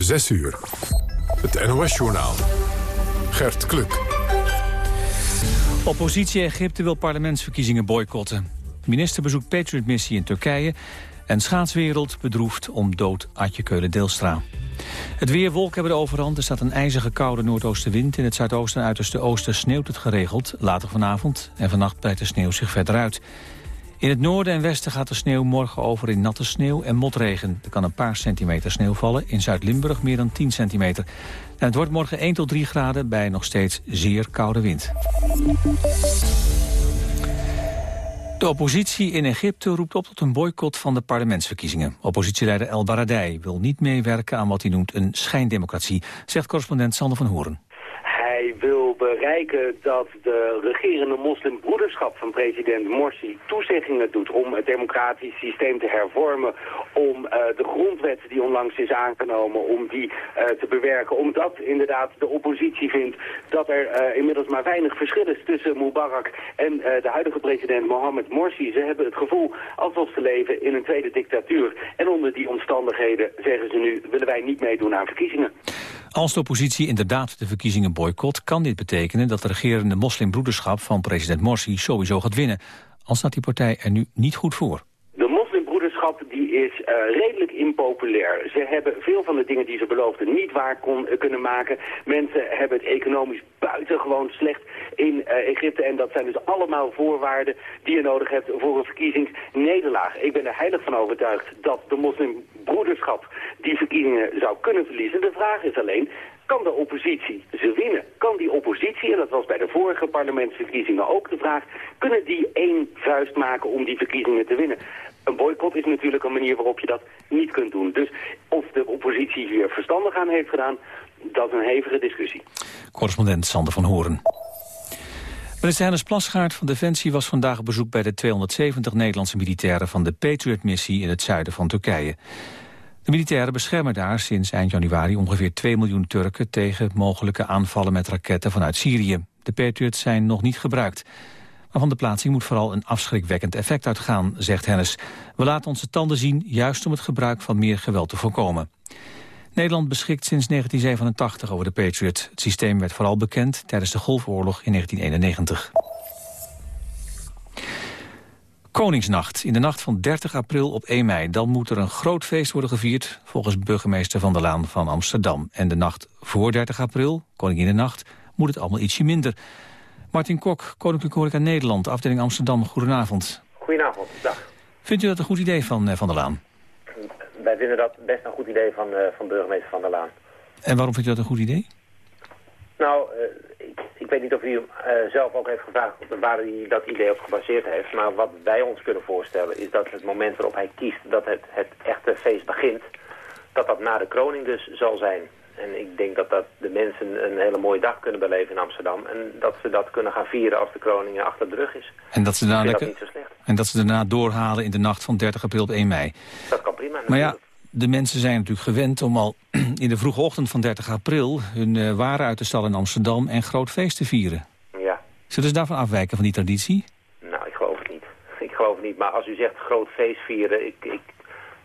6 uur. Het NOS-journaal. Gert Kluk. Oppositie Egypte wil parlementsverkiezingen boycotten. Minister bezoekt Patriot-missie in Turkije... en schaatswereld bedroefd om dood Adje Keulen-Deelstra. Het weer, wolken hebben de overhand. Er staat een ijzige koude noordoostenwind. In het zuidoosten en uiterste oosten sneeuwt het geregeld. Later vanavond en vannacht breidt de sneeuw zich verder uit. In het noorden en westen gaat de sneeuw morgen over in natte sneeuw en motregen. Er kan een paar centimeter sneeuw vallen. In Zuid-Limburg meer dan 10 centimeter. En het wordt morgen 1 tot 3 graden bij nog steeds zeer koude wind. De oppositie in Egypte roept op tot een boycott van de parlementsverkiezingen. Oppositieleider El Baradei wil niet meewerken aan wat hij noemt een schijndemocratie, zegt correspondent Sander van Horen wil bereiken dat de regerende moslimbroederschap van president Morsi toezeggingen doet om het democratisch systeem te hervormen, om uh, de grondwet die onlangs is aangenomen, om die uh, te bewerken, omdat inderdaad de oppositie vindt dat er uh, inmiddels maar weinig verschil is tussen Mubarak en de huidige president Mohammed Morsi. Ze hebben het gevoel alsof ze leven in een tweede dictatuur. En onder die omstandigheden zeggen ze nu, willen wij niet meedoen aan verkiezingen. Als de oppositie inderdaad de verkiezingen boycott... kan dit betekenen dat de regerende moslimbroederschap van president Morsi sowieso gaat winnen. Al staat die partij er nu niet goed voor die is uh, redelijk impopulair. Ze hebben veel van de dingen die ze beloofden niet waar kon, uh, kunnen maken. Mensen hebben het economisch buitengewoon slecht in uh, Egypte. En dat zijn dus allemaal voorwaarden die je nodig hebt voor een verkiezingsnederlaag. Ik ben er heilig van overtuigd dat de moslimbroederschap die verkiezingen zou kunnen verliezen. De vraag is alleen, kan de oppositie ze winnen? Kan die oppositie, en dat was bij de vorige parlementsverkiezingen ook de vraag... kunnen die één vuist maken om die verkiezingen te winnen? Een boycott is natuurlijk een manier waarop je dat niet kunt doen. Dus of de oppositie hier verstandig aan heeft gedaan, dat is een hevige discussie. Correspondent Sander van Horen. Minister Hennis Plasgaard van Defensie was vandaag op bezoek bij de 270 Nederlandse militairen van de Patriot-missie in het zuiden van Turkije. De militairen beschermen daar sinds eind januari ongeveer 2 miljoen Turken tegen mogelijke aanvallen met raketten vanuit Syrië. De Patriots zijn nog niet gebruikt. Maar van de plaatsing moet vooral een afschrikwekkend effect uitgaan, zegt Hennis. We laten onze tanden zien, juist om het gebruik van meer geweld te voorkomen. Nederland beschikt sinds 1987 over de Patriot. Het systeem werd vooral bekend tijdens de Golfoorlog in 1991. Koningsnacht, in de nacht van 30 april op 1 mei. Dan moet er een groot feest worden gevierd, volgens burgemeester Van der Laan van Amsterdam. En de nacht voor 30 april, Koninginnenacht, moet het allemaal ietsje minder. Martin Kok, Koninklijke Horeca Nederland, afdeling Amsterdam. Goedenavond. Goedenavond, dag. Vindt u dat een goed idee van uh, Van der Laan? Wij vinden dat best een goed idee van, uh, van burgemeester Van der Laan. En waarom vindt u dat een goed idee? Nou, uh, ik, weet niet of u hem zelf ook heeft gevraagd waar hij dat idee op gebaseerd heeft. Maar wat wij ons kunnen voorstellen is dat het moment waarop hij kiest dat het, het echte feest begint... dat dat na de kroning dus zal zijn. En ik denk dat, dat de mensen een hele mooie dag kunnen beleven in Amsterdam. En dat ze dat kunnen gaan vieren als de kroning achter de rug is. En dat ze daarna, dat niet zo slecht. En dat ze daarna doorhalen in de nacht van 30 april op 1 mei. Dat kan prima. Maar ja, de mensen zijn natuurlijk gewend om al in de vroege ochtend van 30 april... hun uh, waren uit te stallen in Amsterdam en groot feest te vieren. Ja. Zullen ze daarvan afwijken van die traditie? Nou, ik geloof het niet. Ik geloof het niet. Maar als u zegt groot feest vieren... Ik, ik,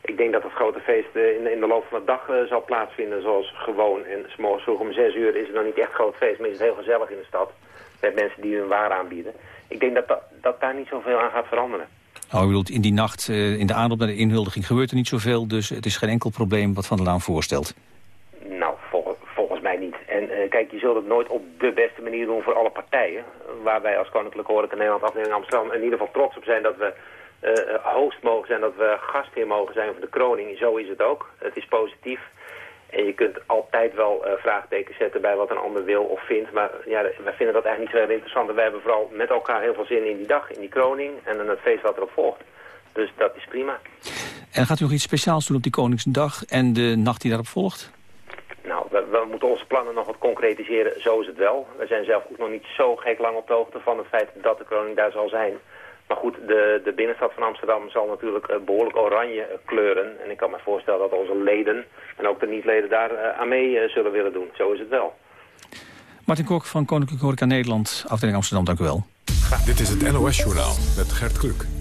ik denk dat het grote feest eh, in, in de loop van de dag uh, zal plaatsvinden zoals gewoon. En s morgens vroeg om zes uur is het nog niet echt groot feest, maar is het heel gezellig in de stad. Met mensen die hun waar aanbieden. Ik denk dat, dat, dat daar niet zoveel aan gaat veranderen. Oh, u bedoelt, in die nacht, uh, in de aanloop naar de inhuldiging gebeurt er niet zoveel, dus het is geen enkel probleem wat Van der Laan voorstelt. Nou, vol, volgens mij niet. En uh, kijk, je zult het nooit op de beste manier doen voor alle partijen. Waar wij als Koninklijke Horeca Nederland afdeling Amsterdam in ieder geval trots op zijn dat we uh, host mogen zijn, dat we gastheer mogen zijn voor de kroning. Zo is het ook. Het is positief. En je kunt altijd wel uh, vraagtekens zetten bij wat een ander wil of vindt. Maar ja, wij vinden dat eigenlijk niet zo heel interessant. En wij hebben vooral met elkaar heel veel zin in die dag, in die kroning en in het feest wat erop volgt. Dus dat is prima. En gaat u nog iets speciaals doen op die Koningsdag en de nacht die daarop volgt? Nou, we, we, moeten onze plannen nog wat concretiseren. Zo is het wel. We zijn zelf ook nog niet zo gek lang op de hoogte van het feit dat de kroning daar zal zijn. Maar goed, de, de binnenstad van Amsterdam zal natuurlijk uh, behoorlijk oranje uh, kleuren. En ik kan me voorstellen dat onze leden en ook de niet-leden daar uh, aan mee zullen willen doen. Zo is het wel. Martin Kok van Koninklijke Horeca Nederland, afdeling Amsterdam, dank u wel. Dit is het NOS-journaal met Gert Kluk.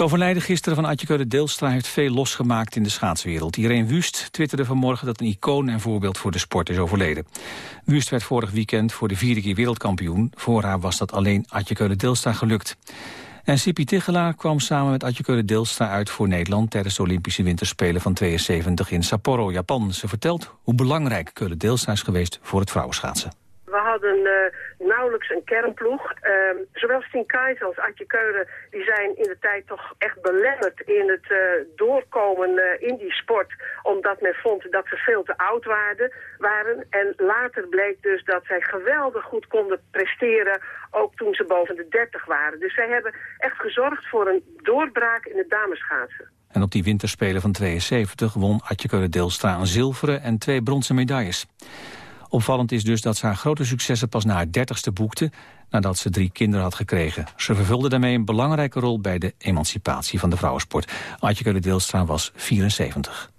Het overlijden gisteren van Atje Deelstra heeft veel losgemaakt in de schaatswereld. Irene Wust twitterde vanmorgen dat een icoon en voorbeeld voor de sport is overleden. Wust werd vorig weekend voor de vierde keer wereldkampioen. Voor haar was dat alleen Atje Deelstra gelukt. En Sipi Tigelaar kwam samen met Atje Deelstra uit voor Nederland... tijdens de Olympische Winterspelen van 72 in Sapporo, Japan. Ze vertelt hoe belangrijk Keule Deelstra is geweest voor het vrouwenschaatsen. We hadden uh, nauwelijks een kernploeg. Uh, zowel Stien Keizer als Adje Keuren die zijn in de tijd toch echt belemmerd in het uh, doorkomen uh, in die sport. Omdat men vond dat ze veel te oud waren. En later bleek dus dat zij geweldig goed konden presteren, ook toen ze boven de 30 waren. Dus zij hebben echt gezorgd voor een doorbraak in het dameschaatsen. En op die winterspelen van 72 won Atje Keuren Deelstra een zilveren en twee bronzen medailles. Opvallend is dus dat ze haar grote successen pas na haar dertigste boekte... nadat ze drie kinderen had gekregen. Ze vervulde daarmee een belangrijke rol bij de emancipatie van de vrouwensport. Adje de Deelstra was 74.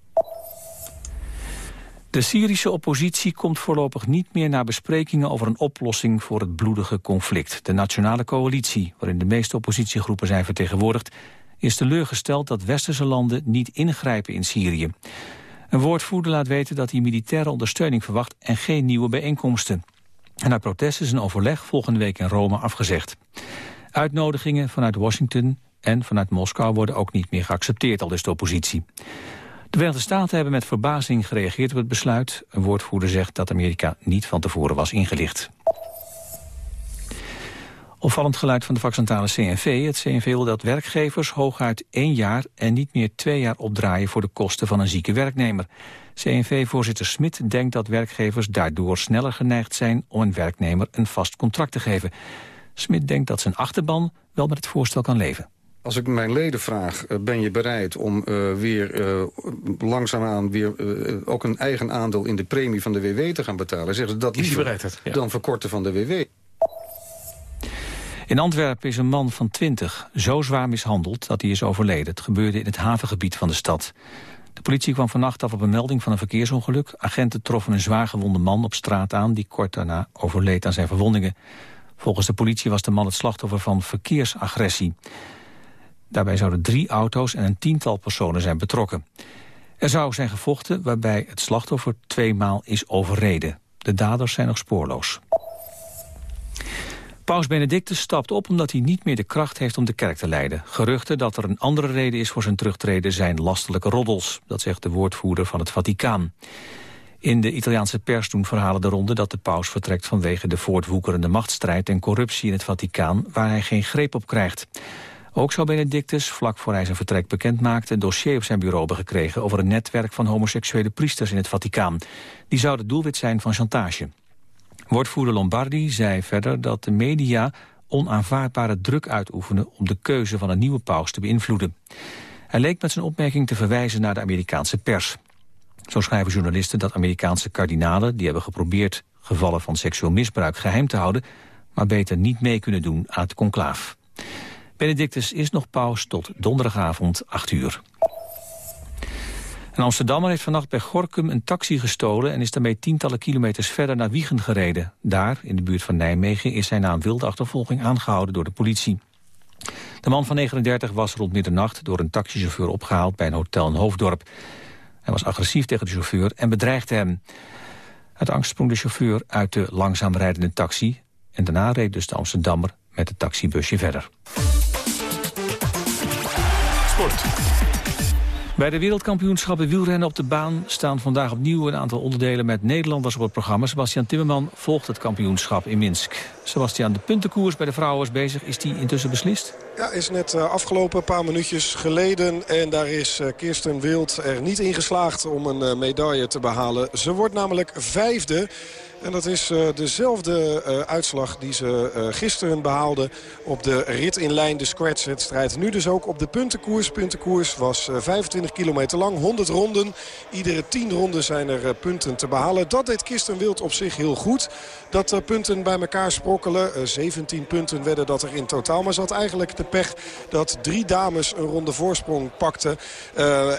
De Syrische oppositie komt voorlopig niet meer naar besprekingen over een oplossing voor het bloedige conflict. De Nationale Coalitie, waarin de meeste oppositiegroepen zijn vertegenwoordigd, is teleurgesteld dat westerse landen niet ingrijpen in Syrië. Een woordvoerder laat weten dat hij militaire ondersteuning verwacht en geen nieuwe bijeenkomsten. En uit protest is een overleg volgende week in Rome afgezegd. Uitnodigingen vanuit Washington en vanuit Moskou worden ook niet meer geaccepteerd, al de oppositie. De Verenigde Staten hebben met verbazing gereageerd op het besluit. Een woordvoerder zegt dat Amerika niet van tevoren was ingelicht. Opvallend geluid van de vakcentrale CNV. Het CNV wil dat werkgevers hooguit één jaar en niet meer twee jaar opdraaien voor de kosten van een zieke werknemer. CNV-voorzitter Smit denkt dat werkgevers daardoor sneller geneigd zijn om een werknemer een vast contract te geven. Smit denkt dat zijn achterban wel met het voorstel kan leven. Als ik mijn leden vraag, eh, ben je bereid om uh, weer uh, langzaamaan weer ook een eigen aandeel in de premie van de WW te gaan betalen, zeggen ze dat liever dan verkorten van de WW. In Antwerpen is een man van 20 zo zwaar mishandeld dat hij is overleden. Het gebeurde in het havengebied van de stad. De politie kwam vannacht af op een melding van een verkeersongeluk. Agenten troffen een zwaar gewonde man op straat aan... die kort daarna overleed aan zijn verwondingen. Volgens de politie was de man het slachtoffer van verkeersagressie. Daarbij zouden drie auto's en een tiental personen zijn betrokken. Er zou zijn gevochten waarbij het slachtoffer tweemaal is overreden. De daders zijn nog spoorloos. Paus Benedictus stapt op omdat hij niet meer de kracht heeft om de kerk te leiden. Geruchten dat er een andere reden is voor zijn terugtreden zijn lastelijke roddels. Dat zegt de woordvoerder van het Vaticaan. In de Italiaanse pers doen verhalen de ronde dat de paus vertrekt vanwege de voortwoekerende machtsstrijd en corruptie in het Vaticaan, waar hij geen greep op krijgt. Ook zou Benedictus, vlak voor hij zijn vertrek bekend maakte... een dossier op zijn bureau hebben gekregen over een netwerk van homoseksuele priesters in het Vaticaan. Die zouden doelwit zijn van chantage. Woordvoerder Lombardi zei verder dat de media onaanvaardbare druk uitoefenen om de keuze van een nieuwe paus te beïnvloeden. Hij leek met zijn opmerking te verwijzen naar de Amerikaanse pers. Zo schrijven journalisten dat Amerikaanse kardinalen... die hebben geprobeerd gevallen van seksueel misbruik geheim te houden... maar beter niet mee kunnen doen aan het conclaaf. Benedictus is nog paus tot donderdagavond 8 uur. Een Amsterdammer heeft vannacht bij Gorkum een taxi gestolen... en is daarmee tientallen kilometers verder naar Wiegen gereden. Daar, in de buurt van Nijmegen, is hij na een wilde achtervolging aangehouden door de politie. De man van 39 was rond middernacht door een taxichauffeur opgehaald... bij een hotel in Hoofddorp. Hij was agressief tegen de chauffeur en bedreigde hem. Uit angst sprong de chauffeur uit de langzaam rijdende taxi... en daarna reed dus de Amsterdammer met het taxibusje verder. Sport. Bij de wereldkampioenschappen wielrennen op de baan staan vandaag opnieuw een aantal onderdelen met Nederlanders op het programma. Sebastian Timmerman volgt het kampioenschap in Minsk. Sebastian, de puntenkoers bij de vrouwen is bezig. Is die intussen beslist? Ja, is net uh, afgelopen, een paar minuutjes geleden. En daar is uh, Kirsten Wild er niet in geslaagd om een uh, medaille te behalen. Ze wordt namelijk vijfde. En dat is uh, dezelfde uh, uitslag die ze uh, gisteren behaalde op de rit in lijn, de scratch-wedstrijd. Nu dus ook op de puntenkoers. Puntenkoers was 25 kilometer lang, 100 ronden. Iedere 10 ronden zijn er punten te behalen. Dat deed Kirsten Wild op zich heel goed. Dat punten bij elkaar sprokkelen. 17 punten werden dat er in totaal. Maar ze had eigenlijk de pech dat drie dames een ronde voorsprong pakten.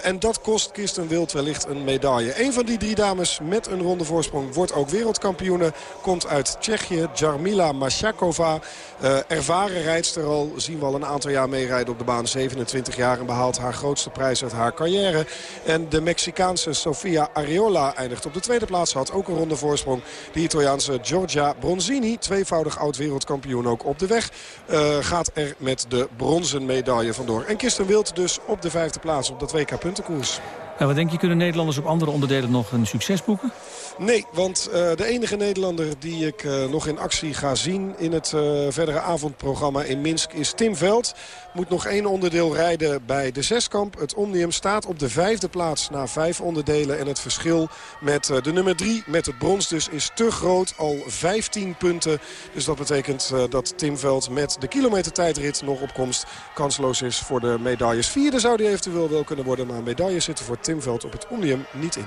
En dat kost Kirsten Wild wellicht een medaille. Een van die drie dames met een ronde voorsprong wordt ook wereldkampioene. Komt uit Tsjechië, Jarmila Mashakova. Uh, ervaren rijdster al, zien we al een aantal jaar meerijden op de baan. 27 jaar en behaalt haar grootste prijs uit haar carrière. En de Mexicaanse Sofia Areola eindigt op de tweede plaats. Had ook een ronde voorsprong. De Italiaanse Giorgia Bronzini, tweevoudig oud-wereldkampioen ook op de weg. Uh, gaat er met de bronzen medaille vandoor. En Kirsten Wild dus op de vijfde plaats op dat WK puntenkoers. En wat denk je, kunnen Nederlanders op andere onderdelen nog een succes boeken? Nee, want uh, de enige Nederlander die ik uh, nog in actie ga zien in het uh, verdere avondprogramma in Minsk is Tim Veld. Moet nog één onderdeel rijden bij de zeskamp. Het Omnium staat op de vijfde plaats na vijf onderdelen. En het verschil met de nummer drie, met het brons dus, is te groot. Al 15 punten. Dus dat betekent dat Tim Veld met de kilometertijdrit nog op komst kansloos is voor de medailles. Vierde zou die eventueel wel kunnen worden. Maar medailles zitten voor Tim Veld op het Omnium niet in.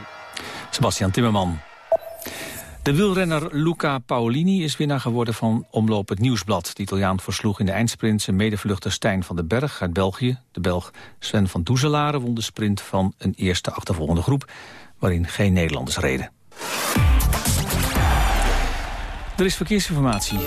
Sebastian Timmerman. De wielrenner Luca Paolini is winnaar geworden van Omloop het Nieuwsblad. De Italiaan versloeg in de eindsprint zijn medevluchter Stijn van den Berg uit België. De Belg Sven van Doezelaren won de sprint van een eerste achtervolgende groep... waarin geen Nederlanders reden. Er is verkeersinformatie.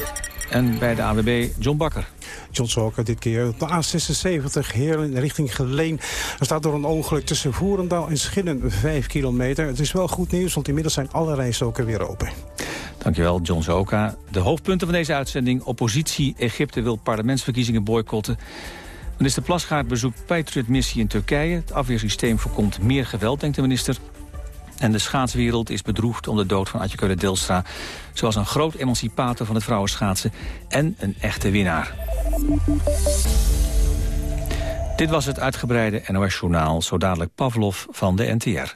En bij de AWB John Bakker. John Zoker dit keer op de A76 Heerlen richting Geleen. Er staat door een ongeluk tussen Voerendaal en Schinnen 5 kilometer. Het is wel goed nieuws, want inmiddels zijn alle rijstroken weer open. Dankjewel, John Zoka. De hoofdpunten van deze uitzending. Oppositie Egypte wil parlementsverkiezingen boycotten. Minister Plasgaard bezoekt Patriot-missie in Turkije. Het afweersysteem voorkomt meer geweld, denkt de minister. En de schaatswereld is bedroefd om de dood van Atje Delstra. Zoals een groot emancipator van het vrouwenschaatsen en een echte winnaar. Dit was het uitgebreide NOS-journaal, zo dadelijk Pavlov van de NTR.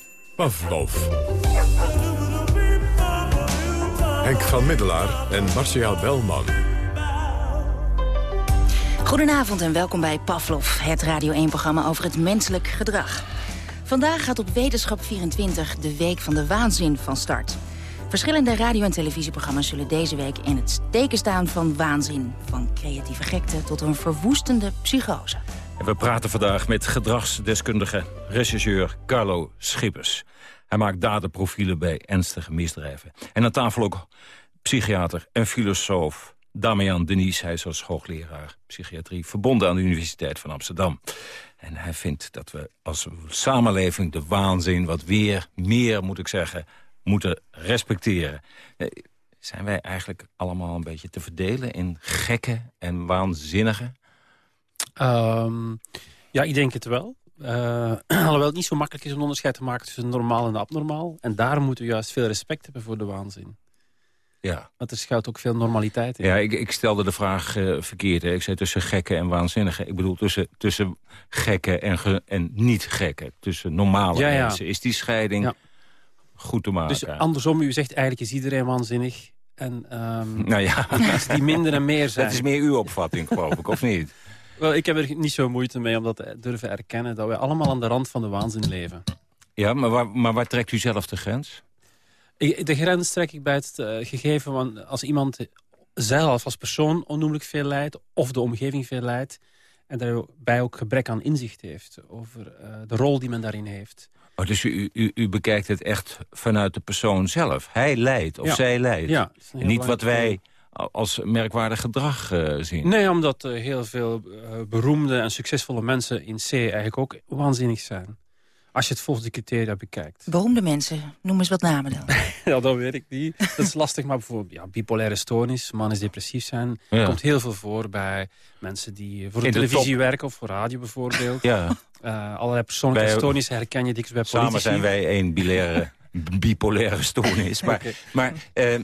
Pavlov. Henk van Middelaar en Marcia Belman. Goedenavond en welkom bij Pavlov, het Radio 1-programma over het menselijk gedrag. Vandaag gaat op Wetenschap 24 de Week van de Waanzin van start. Verschillende radio- en televisieprogramma's zullen deze week in het teken staan van waanzin. Van creatieve gekte tot een verwoestende psychose. We praten vandaag met gedragsdeskundige regisseur Carlo Schippers. Hij maakt daderprofielen bij ernstige misdrijven. En aan tafel ook psychiater en filosoof Damian Denies. Hij is als hoogleraar psychiatrie verbonden aan de Universiteit van Amsterdam. En hij vindt dat we als samenleving de waanzin wat weer, meer moet ik zeggen, moeten respecteren. Eh, zijn wij eigenlijk allemaal een beetje te verdelen in gekke en waanzinnige? Um, ja, ik denk het wel. Uh, alhoewel het niet zo makkelijk is om onderscheid te maken tussen normaal en abnormaal. En daar moeten we juist veel respect hebben voor de waanzin. Ja. Want er schuilt ook veel normaliteit in. Ja, ik, ik stelde de vraag uh, verkeerd. Hè. Ik zei tussen gekken en waanzinnigen. Ik bedoel tussen, tussen gekken en, ge, en niet gekken. Tussen normale ja, ja. mensen. Is die scheiding ja. goed te maken? Dus andersom, u zegt eigenlijk is iedereen waanzinnig. En um, nou ja. die minder en meer zijn. Dat is meer uw opvatting, geloof ik, of niet? Wel, ik heb er niet zo moeite mee om dat te durven erkennen... dat wij allemaal aan de rand van de waanzin leven. Ja, maar waar, maar waar trekt u zelf de grens? De grens trek ik bij het uh, gegeven van... als iemand zelf als persoon onnoemelijk veel lijdt... of de omgeving veel lijdt... en daarbij ook gebrek aan inzicht heeft... over uh, de rol die men daarin heeft. Oh, dus u, u, u, bekijkt het echt vanuit de persoon zelf. Hij lijdt of ja. zij lijdt. Ja, niet wat wij als merkwaardig gedrag zien. Nee, omdat heel veel beroemde en succesvolle mensen in C eigenlijk ook waanzinnig zijn. Als je het volgens de criteria bekijkt. Beroemde mensen, noem eens wat namen dan. ja, dat weet ik niet. Dat is lastig, maar bijvoorbeeld ja, bipolaire stoornis, mannen depressief zijn. Ja. komt heel veel voor bij mensen die voor de, televisie werken of voor radio bijvoorbeeld. Ja. Uh, allerlei persoonlijke bij, stoornissen herken je dikwijls bij politici. Samen zijn wij één bipolaire, bipolaire stoornis. Maar, maar uh,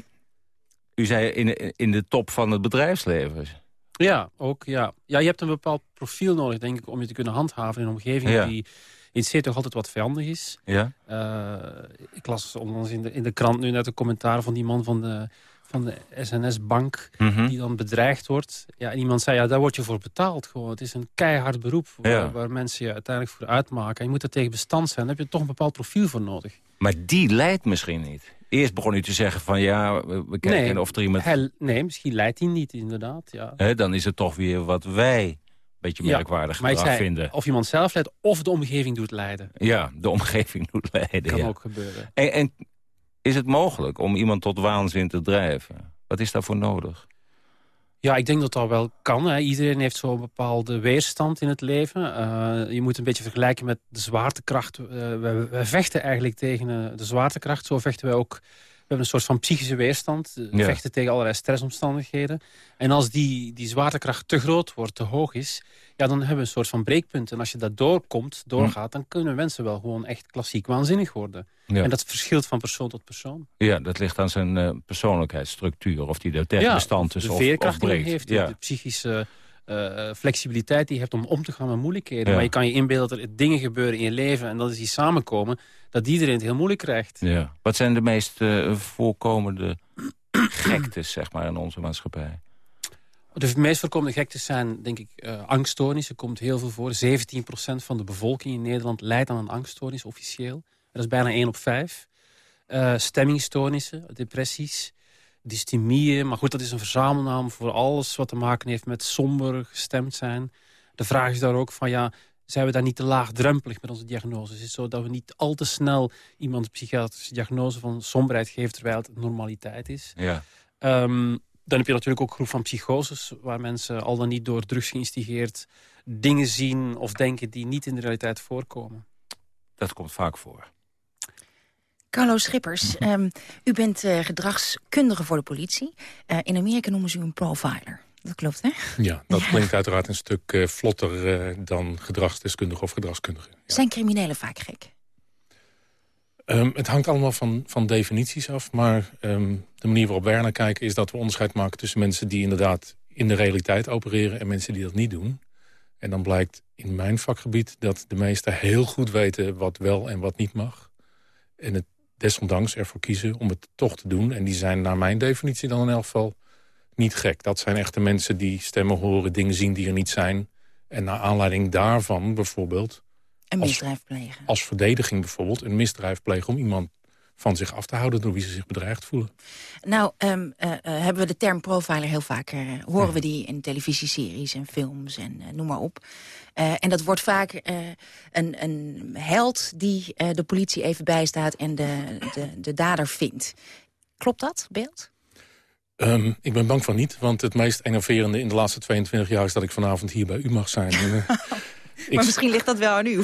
u zei in, in de top van het bedrijfsleven... Ja, ook. Ja. ja, je hebt een bepaald profiel nodig, denk ik, om je te kunnen handhaven in een omgeving die in C toch altijd wat vijandig is. Ja. Uh, ik las onlangs in de, in de krant nu net een commentaar van die man van de, van de SNS-bank... Mhm. die dan bedreigd wordt. Ja, en iemand zei, ja, daar word je voor betaald. Gewoon. Het is een keihard beroep waar, waar, mensen je uiteindelijk voor uitmaken. je moet er tegen bestand zijn. Daar heb je toch een bepaald profiel voor nodig. Maar die leidt misschien niet. Eerst begon u te zeggen van ja, we kijken nee, of er iemand... Hij, nee, misschien leidt hij niet inderdaad. Ja. dan is het toch weer wat wij beetje merkwaardig ja, gedrag vinden. Of iemand zelf leidt of de omgeving doet leiden. Ja, de omgeving doet leiden. Kan ja. ook gebeuren. En, en, is het mogelijk om iemand tot waanzin te drijven? Wat is daarvoor nodig? Ja, ik denk dat dat wel kan. Hè. Iedereen heeft zo'n bepaalde weerstand in het leven. Uh, je moet een beetje vergelijken met de zwaartekracht. Uh, wij, wij, vechten eigenlijk tegen uh, de zwaartekracht. Zo vechten wij ook hebben een soort van psychische weerstand. We vechten tegen allerlei stressomstandigheden. En als die, die zwaartekracht te groot wordt, te hoog is... ja, dan hebben we een soort van breekpunt. En als je dat doorkomt, doorgaat... dan kunnen mensen wel gewoon echt klassiek waanzinnig worden. En dat verschilt van persoon tot persoon. Ja, dat ligt aan zijn uh, persoonlijkheidsstructuur. Of die er tegen bestand is de of, veerkracht of breekt. heeft, de psychische uh, flexibiliteit die je hebt om om te gaan met moeilijkheden. Maar je kan je inbeelden dat er dingen gebeuren in je leven... en dat is die samenkomen, dat iedereen het heel moeilijk krijgt. Ja. Wat zijn de meest uh, voorkomende gektes zeg maar, in onze maatschappij? De meest voorkomende gektes zijn, denk ik, uh, angststoornissen. komt heel veel voor. 17% van de bevolking in Nederland lijdt aan een angststoornis officieel. Dat is bijna 1 op 5. Uh, stemmingstoornissen, depressies dystemieën. Maar goed, dat is een verzamelnaam voor alles wat te maken heeft met somber gestemd zijn. De vraag is daar ook van, ja, zijn we daar niet te laagdrempelig met onze diagnose? Is het zo dat we niet al te snel iemand een psychiatrische diagnose van somberheid geven... terwijl het normaliteit is? Ja. Um, dan heb je natuurlijk ook een groep van psychoses... waar mensen al dan niet door drugs geïnstigeerd dingen zien of denken... die niet in de realiteit voorkomen. Dat komt vaak voor. Carlo Schippers, um, u bent uh, gedragskundige voor de politie. Uh, in Amerika noemen ze u een profiler. Dat klopt, hè? Ja, dat ja. klinkt uiteraard een stuk uh, vlotter dan gedragsdeskundige of gedragskundige. Ja. Zijn criminelen vaak gek? Um, het hangt allemaal van, van definities af. Maar um, de manier waarop wij naar kijken is dat we onderscheid maken... tussen mensen die inderdaad in de realiteit opereren... en mensen die dat niet doen. En dan blijkt in mijn vakgebied dat de meesten heel goed weten... wat wel en wat niet mag. En het desondanks ervoor kiezen om het toch te doen. En die zijn naar mijn definitie dan in elk geval niet gek. Dat zijn echte mensen die stemmen horen, dingen zien die er niet zijn. En naar aanleiding daarvan bijvoorbeeld... Een misdrijf plegen. Als, als verdediging bijvoorbeeld een misdrijf plegen... om iemand van zich af te houden door wie ze zich bedreigd voelen. Nou, um, uh, hebben we de term profiler heel vaak... Uh, horen we die in televisieseries en films en noem maar op. en dat wordt vaak een, een held die de politie even bijstaat... en de, de, de dader vindt. Klopt dat, beeld? Um, ik ben bang van niet, want het meest enerverende in de laatste 22 jaar... is dat ik vanavond hier bij u mag zijn. maar misschien ligt dat wel aan u.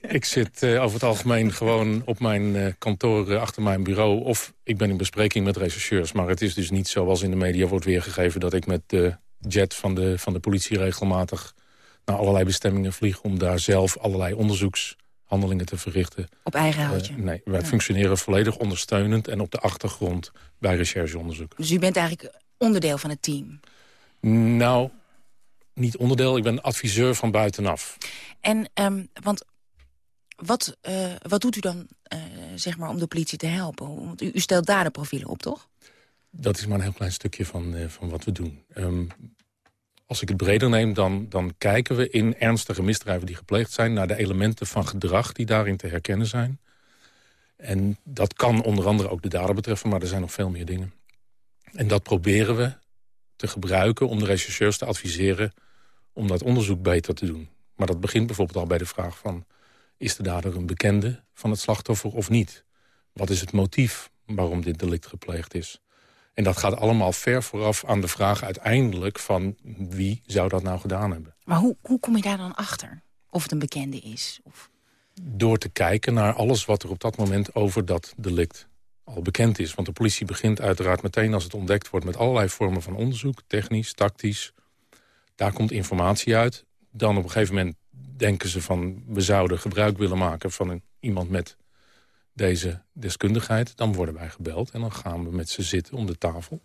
ik zit uh, over het algemeen gewoon op mijn uh, kantoor achter mijn bureau... of ik ben in bespreking met rechercheurs. Maar het is dus niet zoals in de media wordt weergegeven... dat ik met de jet van de, van de politie regelmatig naar allerlei bestemmingen vlieg... om daar zelf allerlei onderzoekshandelingen te verrichten. Op eigen houtje? nee, wij ja. functioneren volledig ondersteunend... en op de achtergrond bij rechercheonderzoek. Dus u bent eigenlijk onderdeel van het team? Nou, niet onderdeel, ik ben adviseur van buitenaf. En, um, want wat, uh, wat doet u dan, uh, zeg maar, om de politie te helpen? Want u, u stelt daderprofielen op, toch? Dat is maar een heel klein stukje van, van wat we doen. Um, als ik het breder neem, dan, dan kijken we in ernstige misdrijven die gepleegd zijn... naar de elementen van gedrag die daarin te herkennen zijn. En dat kan onder andere ook de dader betreffen, maar er zijn nog veel meer dingen. En dat proberen we te gebruiken om de rechercheurs te adviseren om dat onderzoek beter te doen. Maar dat begint bijvoorbeeld al bij de vraag van... is de dader een bekende van het slachtoffer of niet? Wat is het motief waarom dit delict gepleegd is? En dat gaat allemaal ver vooraf aan de vraag uiteindelijk van wie zou dat nou gedaan hebben. Maar hoe, hoe kom je daar dan achter? Of het een bekende is? Of... Door te kijken naar alles wat er op dat moment over dat delict al bekend is. Want de politie begint uiteraard meteen als het ontdekt wordt... met allerlei vormen van onderzoek, technisch, tactisch. Daar komt informatie uit. Dan op een gegeven moment denken ze van... we zouden gebruik willen maken van een, iemand met deze deskundigheid. Dan worden wij gebeld en dan gaan we met ze zitten om de tafel.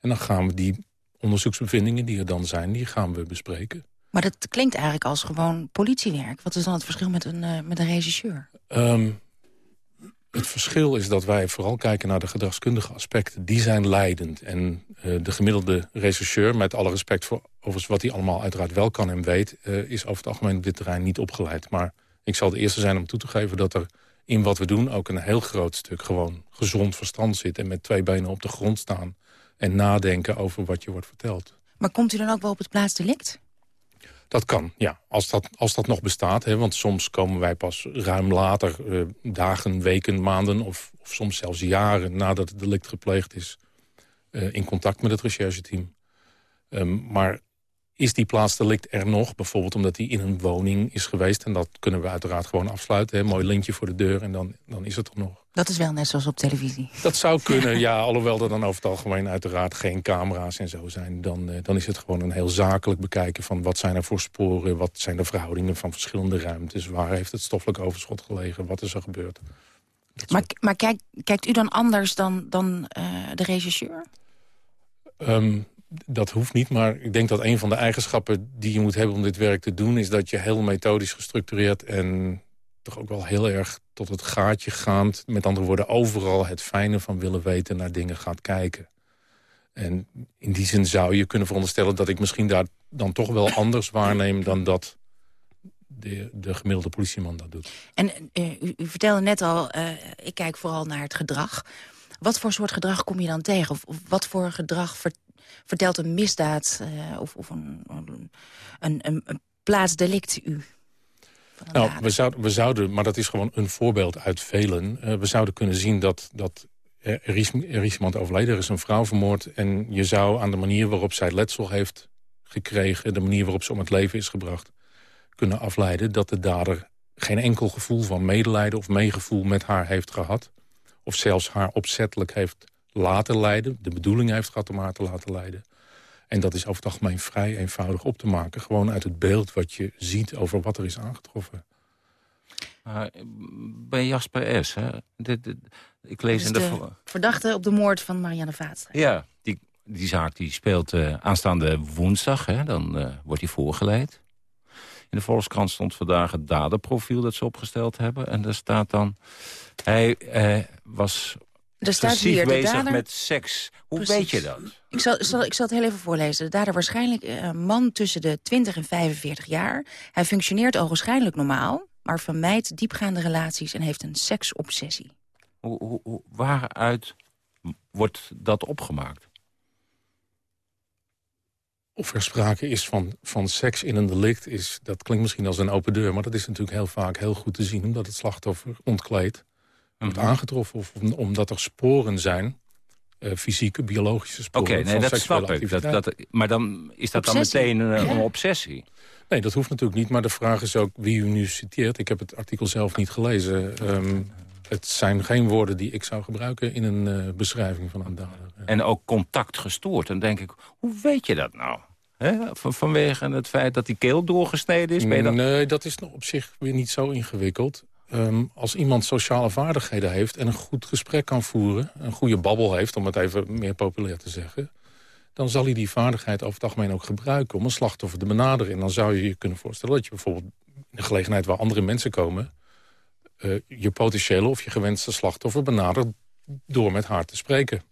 En dan gaan we die onderzoeksbevindingen die er dan zijn... die gaan we bespreken. Maar dat klinkt eigenlijk als gewoon politiewerk. Wat is dan het verschil met een, uh, met een regisseur? Ehm, het verschil is dat wij vooral kijken naar de gedragskundige aspecten. Die zijn leidend. En uh, de gemiddelde rechercheur, met alle respect voor overigens wat hij allemaal uiteraard wel kan en weet... Uh, is over het algemeen op dit terrein niet opgeleid. Maar ik zal de eerste zijn om toe te geven dat er in wat we doen... ook een heel groot stuk gewoon gezond verstand zit... en met twee benen op de grond staan en nadenken over wat je wordt verteld. Maar komt u dan ook wel op het plaatsdelict? Dat kan, ja. Als dat, als dat nog bestaat. Hè, want soms komen wij pas ruim later, uh, dagen, weken, maanden... Of, of, soms zelfs jaren nadat het delict gepleegd is... Uh, in contact met het rechercheteam. Um, maar is die plaatsdelict er nog? Bijvoorbeeld omdat hij in een woning is geweest. En dat kunnen we uiteraard gewoon afsluiten. Hè? Mooi lintje voor de deur en dan, dan is het er nog. Dat is wel net zoals op televisie. Dat zou kunnen, ja. Alhoewel er dan over het algemeen uiteraard geen camera's en zo zijn. Dan, uh, dan is het gewoon een heel zakelijk bekijken van wat zijn er voor sporen. Wat zijn de verhoudingen van verschillende ruimtes. Waar heeft het stoffelijk overschot gelegen? Wat is er gebeurd? maar maar kijk, kijkt u dan anders dan, dan uh, de regisseur? Um, dat hoeft niet, maar ik denk dat een van de eigenschappen die je moet hebben om dit werk te doen... is dat je heel methodisch gestructureerd en toch ook wel heel erg tot het gaatje gaand... met andere woorden, overal het fijne van willen weten naar dingen gaat kijken. En in die zin zou je kunnen veronderstellen dat ik misschien daar dan toch wel anders waarneem... dan dat de, de gemiddelde politieman dat doet. En uh, u, vertelde net al, uh, ik kijk vooral naar het gedrag. Wat voor soort gedrag kom je dan tegen? Of, wat voor gedrag ver, vertelt een misdaad uh, of, of een, een, een, een, plaatsdelict u? Nou, we zouden, we zouden, maar dat is gewoon een voorbeeld uit velen. Uh, we zouden kunnen zien dat, dat er, is, er is iemand overleden, er is een vrouw vermoord... en je zou aan de manier waarop zij letsel heeft gekregen... de manier waarop ze om het leven is gebracht... kunnen afleiden dat de dader geen enkel gevoel van medelijden... of meegevoel met haar heeft gehad. Of zelfs haar opzettelijk heeft laten leiden. De bedoeling heeft gehad om haar te laten leiden. En dat is over het algemeen vrij eenvoudig op te maken. Gewoon uit het beeld wat je ziet over wat er is aangetroffen. Uh, bij Jasper S. Hè? Ik lees in de, de verdachte op de moord van Marianne Vaatstra. Ja, die, die zaak die speelt uh, aanstaande woensdag. Hè? Dan uh, wordt hij voorgeleid. In de Volkskrant stond vandaag het daderprofiel dat ze opgesteld hebben. En daar staat dan... Hij eh, was er staat hier, bezig de dader... met seks. Hoe Precies. weet je dat? Ik zal, zal, ik zal het heel even voorlezen. De dader waarschijnlijk een man tussen de 20 en 45 jaar. Hij functioneert ogenschijnlijk normaal, maar vermijdt diepgaande relaties en heeft een seksobsessie. Hoe, hoe, hoe, waaruit wordt dat opgemaakt? Of er sprake is van, van seks in een delict, is, dat klinkt misschien als een open deur... maar dat is natuurlijk heel vaak heel goed te zien... omdat het slachtoffer ontkleed wordt mm -hmm. aangetroffen... of omdat er sporen zijn, uh, fysieke, biologische sporen... Oké, okay, nee, dat snap ik. Dat, dat, maar dan is dat obsessie. dan meteen een, een, obsessie? Nee, dat hoeft natuurlijk niet. Maar de vraag is ook wie u nu citeert. Ik heb het artikel zelf niet gelezen. Um, het zijn geen woorden die ik zou gebruiken in een uh, beschrijving van een dader. En ook contact gestoord. Dan denk ik, hoe weet je dat nou? He? Vanwege het feit dat die keel doorgesneden is? Dat... Nee, dat is op zich weer niet zo ingewikkeld. Um, als iemand sociale vaardigheden heeft en een goed gesprek kan voeren... een goede babbel heeft, om het even meer populair te zeggen... dan zal hij die vaardigheid over het algemeen ook gebruiken... om een slachtoffer te benaderen. En dan zou je je kunnen voorstellen dat je bijvoorbeeld... in een gelegenheid waar andere mensen komen... Uh, je potentiële of je gewenste slachtoffer benadert... door met haar te spreken.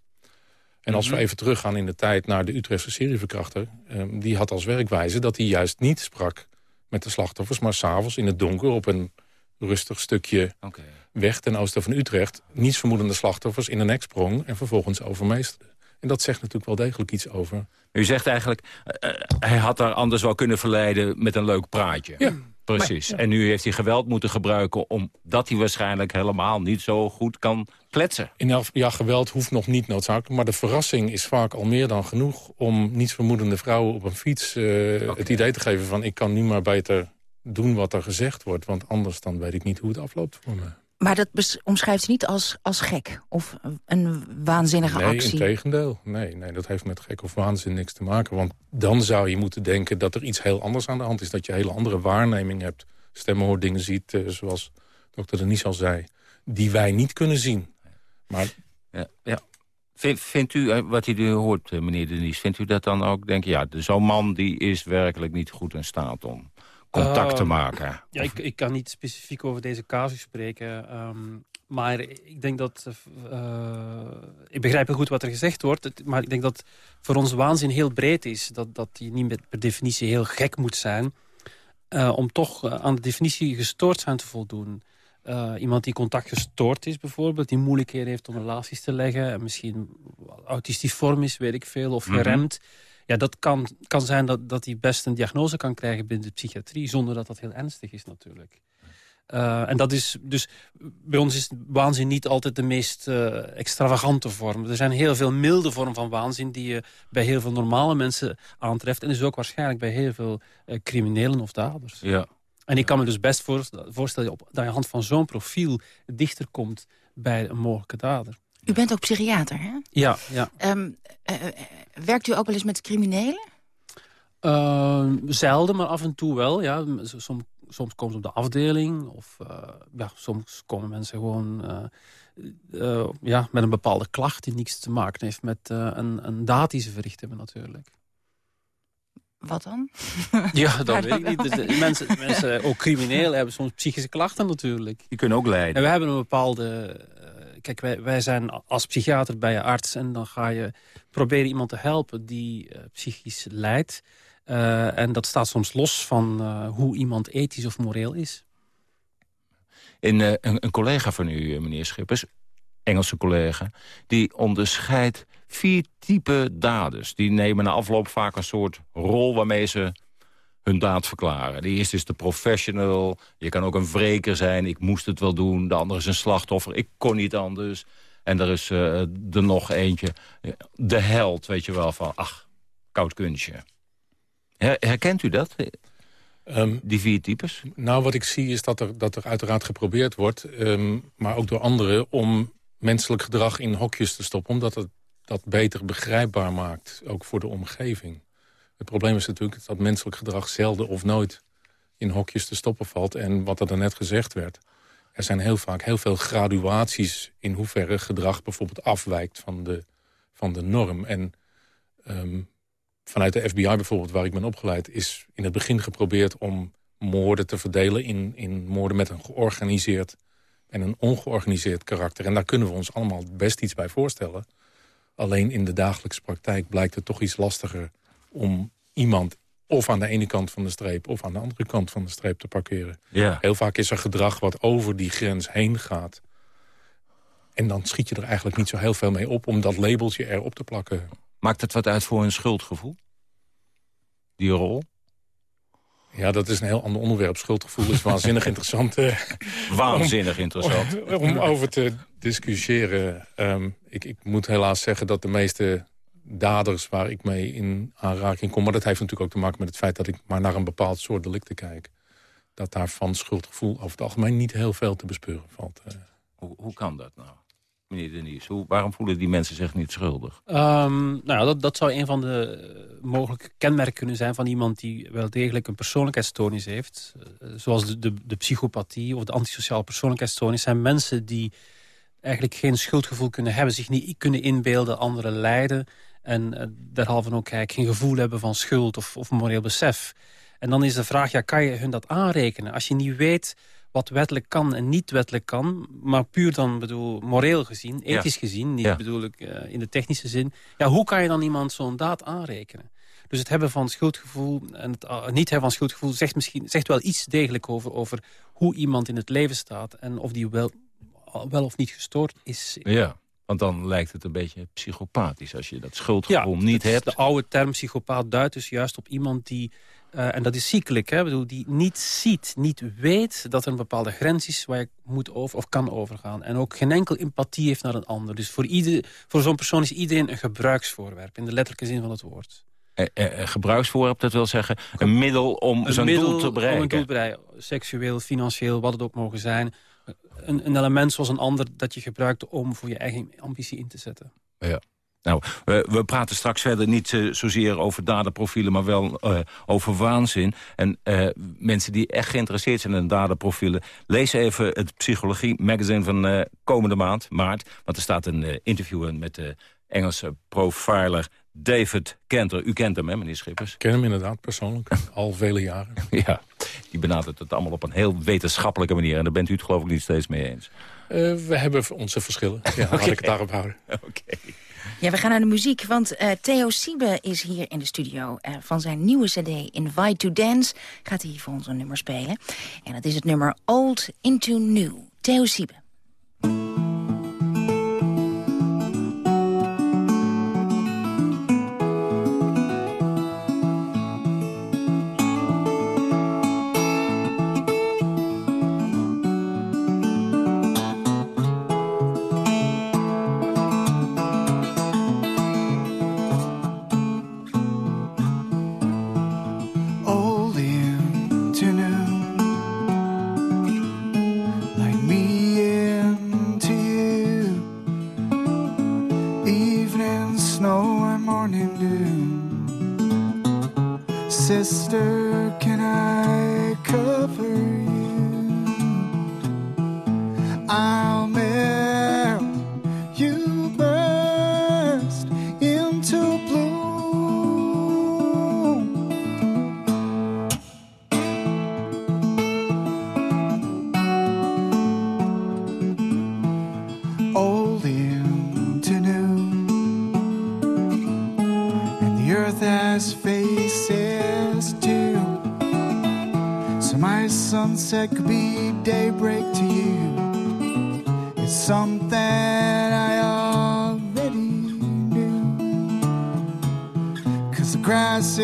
En als we mhm. even teruggaan in de tijd naar de Utrechtse serieverkrachter... Um, die had als werkwijze dat hij juist niet sprak met de slachtoffers... maar s'avonds in het donker op een rustig stukje okay. weg ten oosten van Utrecht... niets vermoedende slachtoffers in een nek sprong en vervolgens overmeesterde. En dat zegt natuurlijk wel degelijk iets over. U zegt eigenlijk, uh, hij had daar anders wel kunnen verleiden met een leuk praatje. Ja, Precies. En nu heeft hij geweld moeten gebruiken... omdat hij waarschijnlijk helemaal niet zo goed kan kletsen. In elk, ja, geweld hoeft nog niet noodzakelijk. Maar de verrassing is vaak al meer dan genoeg... om nietsvermoedende vrouwen op een fiets uh, het idee te geven van... ik kan nu maar beter doen wat er gezegd wordt. Want anders dan weet ik niet hoe het afloopt voor me. Maar dat omschrijft ze niet als, als gek of een waanzinnige nee, actie? Nee, in tegendeel. Nee, nee, dat heeft met gek of waanzin niks te maken. Want dan zou je moeten denken dat er iets heel anders aan de hand is. Dat je een hele andere waarneming hebt. Stemmen hoort, dingen ziet, eh, zoals dokter Denis al zei. Die wij niet kunnen zien. Maar... Ja, ja. vindt u, eh, wat u nu hoort, eh, meneer Denis... vindt u dat dan ook, denk je... ja, zo'n man die is werkelijk niet goed in staat om contact te ehm, maken? Ja, ik, ik kan niet specifiek over deze casus spreken. Ehm, maar ik denk dat... Uh, ik begrijp heel goed wat er gezegd wordt. Maar ik denk dat voor ons waanzin heel breed is. Dat, dat je niet per definitie heel gek moet zijn... Uh, om toch aan de definitie gestoord zijn te voldoen. iemand die contact gestoord is bijvoorbeeld... die moeilijkheden heeft om relaties te leggen... en misschien autistisch vorm is, weet ik veel, of mhm. geremd... Ja, dat kan, kan zijn dat, dat hij best een diagnose kan krijgen binnen de psychiatrie... zonder dat dat heel ernstig is natuurlijk. Uh, en dat is dus, bij ons is waanzin niet altijd de meest uh, extravagante vorm. Er zijn heel veel milde vormen van waanzin die je bij heel veel normale mensen aantreft. En dus ook waarschijnlijk bij heel veel uh, criminelen of daders. Ja. En ik kan me dus best voorstellen op, dat je hand van zo'n profiel dichter komt bij een mogelijke dader. U bent ook psychiater, hè? Ja, ja. Um, werkt u ook wel eens met criminelen? Uh, zelden, maar af en toe wel. Ja. Soms, soms komen ze op de afdeling. Of uh, ja, soms komen mensen gewoon uh, ja, met een bepaalde klacht... die niets te maken heeft met een, een daad die ze verricht hebben natuurlijk. Wat dan? Ja, dat weet ik niet. Dus mensen, mensen, ook criminelen, hebben soms psychische klachten natuurlijk. Die kunnen ook lijden. En we hebben een bepaalde kijk, wij, wij zijn als psychiater bij je arts... en dan ga je proberen iemand te helpen die uh, psychisch lijdt. Uh, en dat staat soms los van uh, hoe iemand ethisch of moreel is. Een, een, collega van u, meneer Schippers, Engelse collega... die onderscheidt vier type daders. Die nemen na afloop vaak een soort rol waarmee ze hun daad verklaren. De eerste is de professional. Je kan ook een wreker zijn. Ik moest het wel doen. De andere is een slachtoffer. Ik kon niet anders. En er is uh, er nog eentje. De held, weet je wel, van ach, koud kunstje. herkent u dat? Um, die vier types? Nou, wat ik zie is dat er, dat er uiteraard geprobeerd wordt... Um, maar ook door anderen om menselijk gedrag in hokjes te stoppen... omdat het dat beter begrijpbaar maakt, ook voor de omgeving. Het probleem is natuurlijk dat menselijk gedrag zelden of nooit in hokjes te stoppen valt. En wat er net gezegd werd, er zijn heel vaak heel veel graduaties... in hoeverre gedrag bijvoorbeeld afwijkt van de, van de norm. En um, vanuit de FBI bijvoorbeeld, waar ik ben opgeleid... is in het begin geprobeerd om moorden te verdelen... in, in moorden met een georganiseerd en een ongeorganiseerd karakter. En daar kunnen we ons allemaal best iets bij voorstellen. Alleen in de dagelijkse praktijk blijkt het toch iets lastiger om iemand of aan de ene kant van de streep... of aan de andere kant van de streep te parkeren. Ja. Heel vaak is er gedrag wat over die grens heen gaat. En dan schiet je er eigenlijk niet zo heel veel mee op... om dat labeltje erop te plakken. Maakt het wat uit voor een schuldgevoel? Die rol? Ja, dat is een heel ander onderwerp. Schuldgevoel is waanzinnig interessant. Uh, waanzinnig interessant. Om, om, over te discussiëren. Um, ik, ik moet helaas zeggen dat de meeste daders waar ik mee in aanraking kom. Maar dat heeft natuurlijk ook te maken met het feit dat ik maar naar een bepaald soort delicten kijk. Dat daar van schuldgevoel over het algemeen niet heel veel te bespeuren valt. Eh. Hoe, hoe kan dat nou? Meneer Denies, hoe, waarom voelen die mensen zich niet schuldig? Um, nou, dat, dat zou een van de eh, mogelijke kenmerken kunnen zijn... van iemand die wel degelijk een persoonlijkheidsstoornis heeft. Uh, zoals de, de, de, psychopathie of de antisociale persoonlijkheidsstoornis... zijn mensen die eigenlijk geen schuldgevoel kunnen hebben... zich niet kunnen inbeelden, anderen lijden... En uh, derhalve ook eigenlijk geen gevoel hebben van schuld of, of moreel besef. En dan is de vraag, ja, kan je hun dat aanrekenen? Als je niet weet wat wettelijk kan en niet wettelijk kan... maar puur dan, bedoel, moreel gezien, ethisch gezien... niet bedoel ik uh, in de technische zin... ja, hoe kan je dan iemand zo'n daad aanrekenen? Dus het hebben van schuldgevoel en het uh, niet hebben van schuldgevoel... zegt, misschien, zegt wel iets degelijk over, over hoe iemand in het leven staat... en of die wel, wel of niet gestoord is. Ja. Want dan lijkt het een beetje psychopathisch als je dat schuldgevoel niet hebt. De oude term psychopaat duidt dus juist op iemand die Uh, en dat is ziekelijk, hè? Bedoel, die niet ziet, niet weet dat er een bepaalde grens is waar je moet over of kan overgaan. En ook geen enkel empathie heeft naar een ander. Dus voor, ieder, voor zo'n persoon is iedereen een gebruiksvoorwerp, in de letterlijke zin van het woord. Eh, eh, gebruiksvoorwerp, dat wil zeggen een middel om zijn doel te bereiken. Om een doel te bereiken, seksueel, financieel, wat het ook mogen zijn. Een, een element zoals een ander dat je gebruikt om voor je eigen ambitie in te zetten. Ja. Nou, we, we, praten straks verder niet uh, zozeer over daderprofielen... maar wel uh, over waanzin. En uh, mensen die echt geïnteresseerd zijn in daderprofielen... lees even het Psychologie magazine van komende maand, maart. Want er staat een interview in met de Engelse profiler David Kenter. U kent hem, hè, meneer Schippers? Ik ken hem inderdaad, persoonlijk. Al vele jaren. ja, die benadert het allemaal op een heel wetenschappelijke manier. En daar bent u het geloof ik niet steeds mee eens. we hebben onze verschillen. Ja, okay. laat ik het daarop houden. Oké. Ja, we gaan naar de muziek, want uh, Theo Siebe is hier in de studio. Uh, van zijn nieuwe cd Invite to Dance gaat hij voor ons een nummer spelen. En dat is het nummer Old into New. Theo Siebe.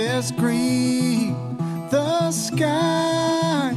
Is green, the sky.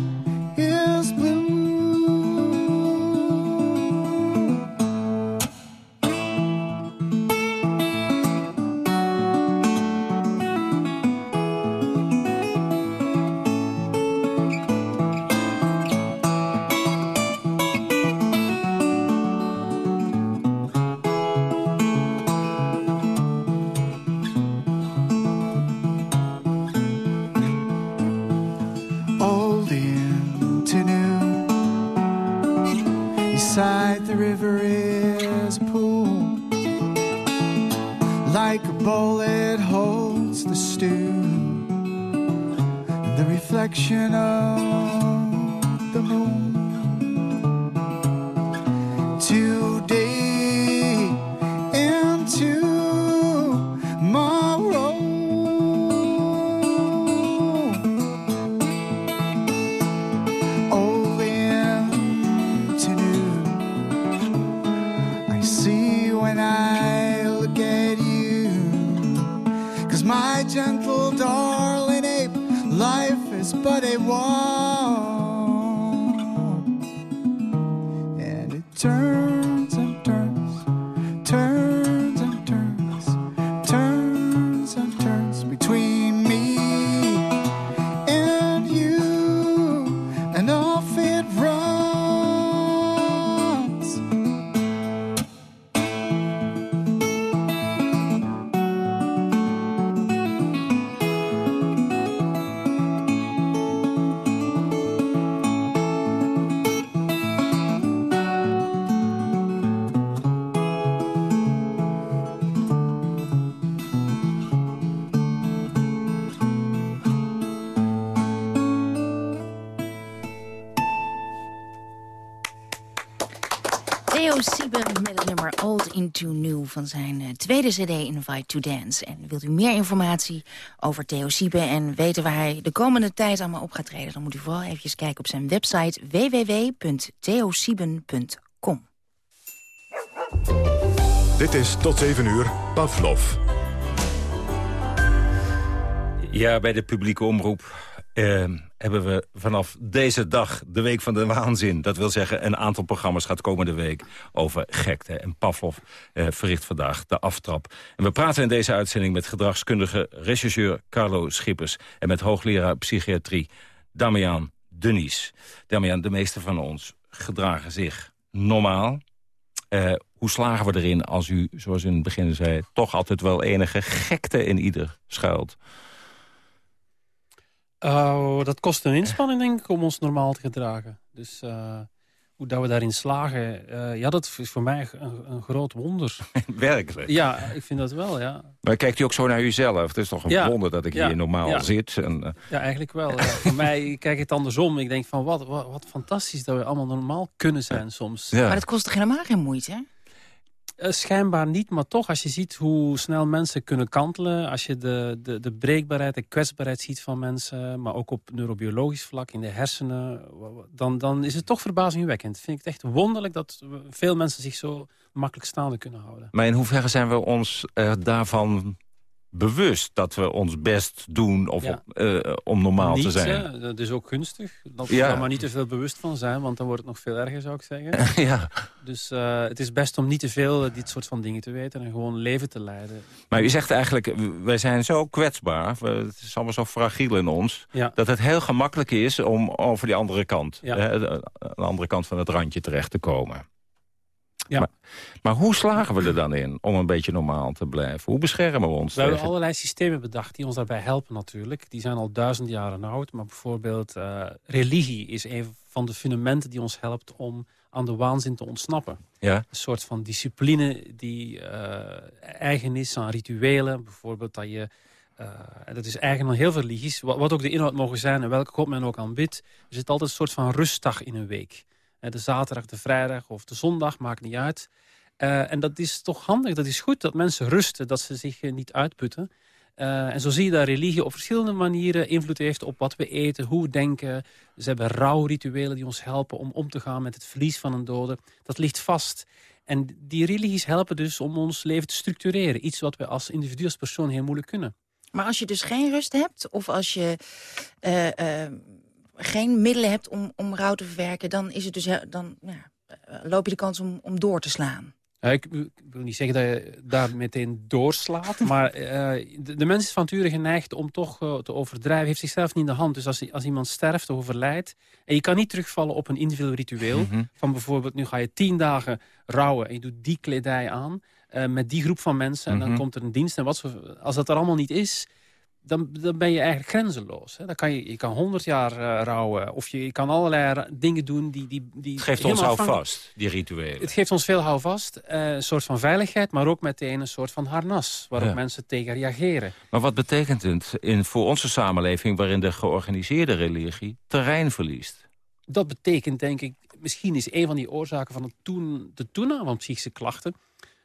Van zijn eh, tweede cd Invite to Dance. En wilt u meer informatie over Theo Siebe en weten waar hij de komende tijd allemaal op gaat treden... dan moet u vooral even kijken op zijn website www.theosieben.com. Dit is tot 7 uur Pavlov. Ja, bij de publieke omroep Ehm, hebben we vanaf deze dag de Week van de Waanzin. Dat wil zeggen, een aantal programma's gaat komende week over gekte. En Pavlov uh, verricht vandaag de aftrap. En we praten in deze uitzending met gedragskundige regisseur Carlo Schippers... en met hoogleraar psychiatrie Damian Denies. Damian, de meeste van ons gedragen zich normaal. Uh, hoe slagen we erin als u, zoals u in het begin zei... toch altijd wel enige gekte in ieder schuilt? Uh, dat kost een inspanning, denk ik, om ons normaal te gedragen. Dus uh, hoe dat we daarin slagen, uh, ja, dat is voor mij een, een groot wonder. Werkelijk? Ja, ik vind dat wel, ja. Maar kijkt u ook zo naar uzelf? Het is toch een ja. wonder dat ik ja. hier normaal ja. zit? En, Ja, eigenlijk wel. voor mij kijk ik het andersom. Ik denk van, wat, wat, wat fantastisch dat we allemaal normaal kunnen zijn soms. Maar dat kost toch helemaal geen moeite, hè? Uh, schijnbaar niet, maar toch, als je ziet hoe snel mensen kunnen kantelen... als je de, de, de breekbaarheid, de kwetsbaarheid ziet van mensen... maar ook op neurobiologisch vlak, in de hersenen... dan, dan is het toch verbazingwekkend. Vind ik het echt wonderlijk dat veel mensen zich zo makkelijk staande kunnen houden. Maar in hoeverre zijn we ons uh, daarvan bewust dat we ons best doen of Ja. op, uh, om normaal niet, te zijn? Hè? Dat is ook gunstig. Dat we Ja. daar maar niet te veel bewust van zijn, want dan wordt het nog veel erger, zou ik zeggen. ja. Dus uh, het is best om niet te veel uh, dit soort van dingen te weten en gewoon leven te leiden. Maar u zegt eigenlijk, wij zijn zo kwetsbaar, we- het is allemaal zo fragiel in ons... Ja. dat het heel gemakkelijk is om over die andere kant, hè, de andere kant van het randje terecht te komen. Ja. Maar, maar hoe slagen we er dan in om een beetje normaal te blijven? Hoe beschermen we ons We hebben tegen- allerlei systemen bedacht die ons daarbij helpen natuurlijk. Die zijn al duizend jaren oud. Maar bijvoorbeeld uh, religie is een van de fundamenten die ons helpt om aan de waanzin te ontsnappen. Ja. Een soort van discipline die uh, eigen is aan rituelen. Bijvoorbeeld dat je... Uh, dat is eigen aan heel veel religies. Wat, wat ook de inhoud mogen zijn en welke god men ook aanbidt. Er zit altijd een soort van rustdag in een week. Uh, de zaterdag, de vrijdag of de zondag, maakt niet uit. Uh, en dat is toch handig, dat is goed dat mensen rusten, dat ze zich uh, niet uitputten. En zo zie je dat religie op verschillende manieren invloed heeft op wat we eten, hoe we denken. Ze hebben rouwrituelen die ons helpen om om te gaan met het verlies van een dode. Dat ligt vast. En die religies helpen dus om ons leven te structureren. Iets wat we als individu, als persoon heel moeilijk kunnen. Maar als je dus geen rust hebt, of als je geen middelen hebt om, om rouw te verwerken... dan, is het dus, dan ja, loop je de kans om, om door te slaan. Ja, ik, wil niet zeggen dat je daar meteen doorslaat. maar uh, de, de, mens is van nature geneigd om toch uh, te overdrijven. Heeft zichzelf niet in de hand. Dus als, als iemand sterft of overlijdt... en je kan niet terugvallen op een individueel ritueel... Mm -hmm. van bijvoorbeeld nu ga je tien dagen rouwen... en je doet die kledij aan uh, met die groep van mensen... en mm -hmm. dan komt er een dienst en wat. Als dat er allemaal niet is... Dan, dan, ben je eigenlijk grenzeloos. Hè? Dan kan je, je kan honderd jaar uh, rouwen. Of je, je, kan allerlei dingen doen die... die, die het geeft ons houvast, die rituelen. Het geeft ons veel houvast. Uh, een soort van veiligheid, maar ook meteen een soort van harnas. Waarop ja. mensen tegen reageren. Maar wat betekent het in, voor onze samenleving... waarin de georganiseerde religie terrein verliest? Dat betekent, denk ik... Misschien is een van die oorzaken van het toen, de toename van psychische klachten...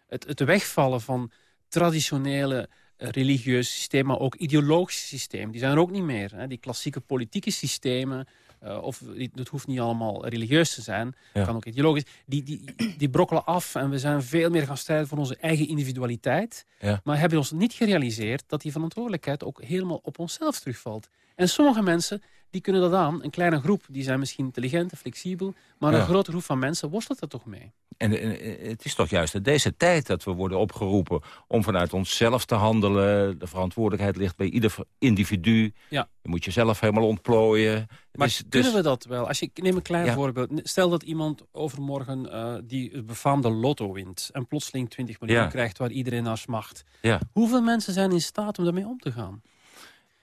het, het wegvallen van traditionele religieuze systeem, maar ook ideologische systeem. Die zijn er ook niet meer. Hè. Die klassieke politieke systemen, uh, of het hoeft niet allemaal religieus te zijn, ja. kan ook ideologisch, die, die, die brokkelen af en we zijn veel meer gaan strijden voor onze eigen individualiteit. Ja. Maar hebben ons niet gerealiseerd dat die verantwoordelijkheid ook helemaal op onszelf terugvalt. En sommige mensen die kunnen dat aan. Een kleine groep, die zijn misschien intelligent en flexibel. Maar ja. een grote groep van mensen worstelt er toch mee. En, en, het is toch juist in deze tijd dat we worden opgeroepen... om vanuit onszelf te handelen. De verantwoordelijkheid ligt bij ieder individu. Ja. Je moet jezelf helemaal ontplooien. Maar dus, kunnen we dat wel? Als je, ik neem een klein ja. voorbeeld. Stel dat iemand overmorgen uh, die het befaamde lotto wint... en plotseling 20 miljoen ja. krijgt waar iedereen naar smacht. Hoeveel mensen zijn in staat om daarmee om te gaan?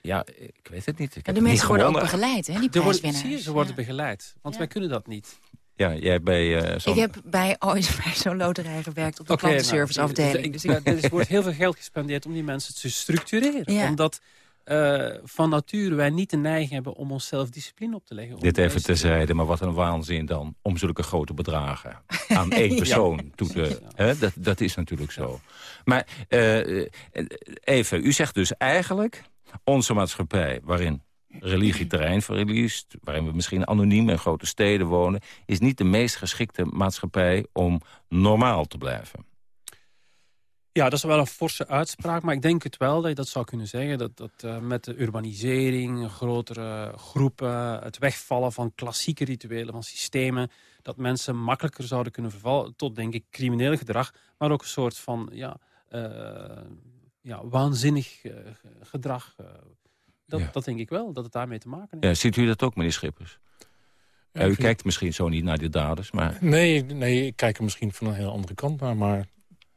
Ja, ik weet het niet. Ik de mensen worden ook begeleid, hè, die prijswinnaars. Zie je, ze worden ja. begeleid. Want ja. wij kunnen dat niet. Ja, jij bij uh, Ik heb bij, ooit bij zo'n loterij gewerkt op de okay, klantenserviceafdeling. Nou, dus er wordt heel veel geld gespendeerd om die mensen te structureren. Ja. Omdat uh, van nature wij niet de neiging hebben om onszelf discipline op te leggen. Dit even terzijde, maar wat een waanzin dan om zulke grote bedragen aan één persoon ja, toe te... Hè? Dat, dat is natuurlijk zo. Maar uh, even, u zegt dus eigenlijk onze maatschappij, waarin religie terrein verliest... waarin we misschien anoniem in grote steden wonen... is niet de meest geschikte maatschappij om normaal te blijven. Ja, dat is wel een forse uitspraak, maar ik denk het wel dat je dat zou kunnen zeggen. Dat, dat uh, met de urbanisering, grotere groepen, het wegvallen van klassieke rituelen, van systemen, dat mensen makkelijker zouden kunnen vervallen tot, denk ik, crimineel gedrag, maar ook een soort van ja, uh, ja, waanzinnig uh, gedrag. dat, ja. dat denk ik wel, dat het daarmee te maken heeft. Ja, ziet u dat ook, meneer Schippers? Ja, u kijkt misschien zo niet naar die daders, maar... Nee, nee, ik kijk er misschien van een heel andere kant naar, maar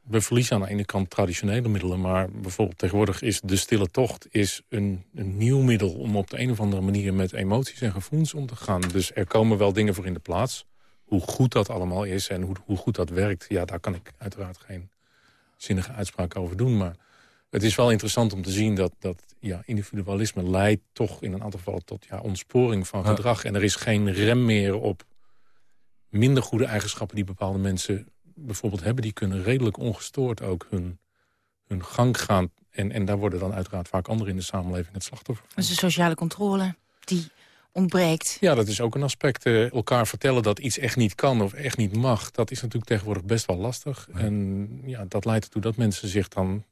we verliezen aan de ene kant traditionele middelen... maar bijvoorbeeld tegenwoordig is de stille tocht is een, een nieuw middel... om op de een of andere manier met emoties en gevoelens om te gaan. Dus er komen wel dingen voor in de plaats. Hoe goed dat allemaal is en hoe, hoe goed dat werkt... ja, daar kan ik uiteraard geen zinnige uitspraak over doen. Maar het is wel interessant om te zien dat, dat ja, individualisme leidt toch in een aantal gevallen tot ja, ontsporing van gedrag. En er is geen rem meer op minder goede eigenschappen die bepaalde mensen bijvoorbeeld hebben... die kunnen redelijk ongestoord ook hun, hun gang gaan. En, en daar worden dan uiteraard vaak anderen in de samenleving het slachtoffer van. Dus de sociale controle die ontbreekt. Ja, dat is ook een aspect. Uh, elkaar vertellen dat iets echt niet kan of echt niet mag... dat is natuurlijk tegenwoordig best wel lastig. En ja, dat leidt ertoe dat mensen zich dan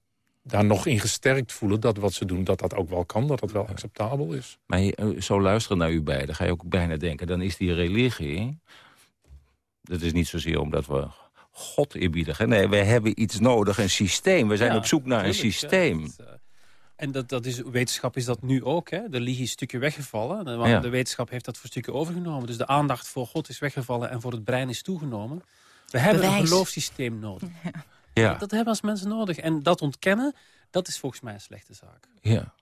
daar nog in gesterkt voelen... dat wat ze doen, dat dat ook wel kan, dat dat wel acceptabel is. Maar eh, zo luisteren naar u beiden, ga je ook bijna denken... dan is die religie... dat is niet zozeer omdat we God eerbiedigen. Nee, we hebben iets nodig, een systeem. We zijn op zoek naar een systeem. Ja, uh, en dat, dat is, wetenschap is dat nu ook. Hè? De religie is een stukje weggevallen. Want ja. de wetenschap heeft dat voor stukken overgenomen. Dus de aandacht voor God is weggevallen en voor het brein is toegenomen. We hebben Bewijs. een geloofssysteem nodig. Ja. Dat, dat hebben we als mensen nodig. En dat ontkennen, dat is volgens mij een slechte zaak. Ja.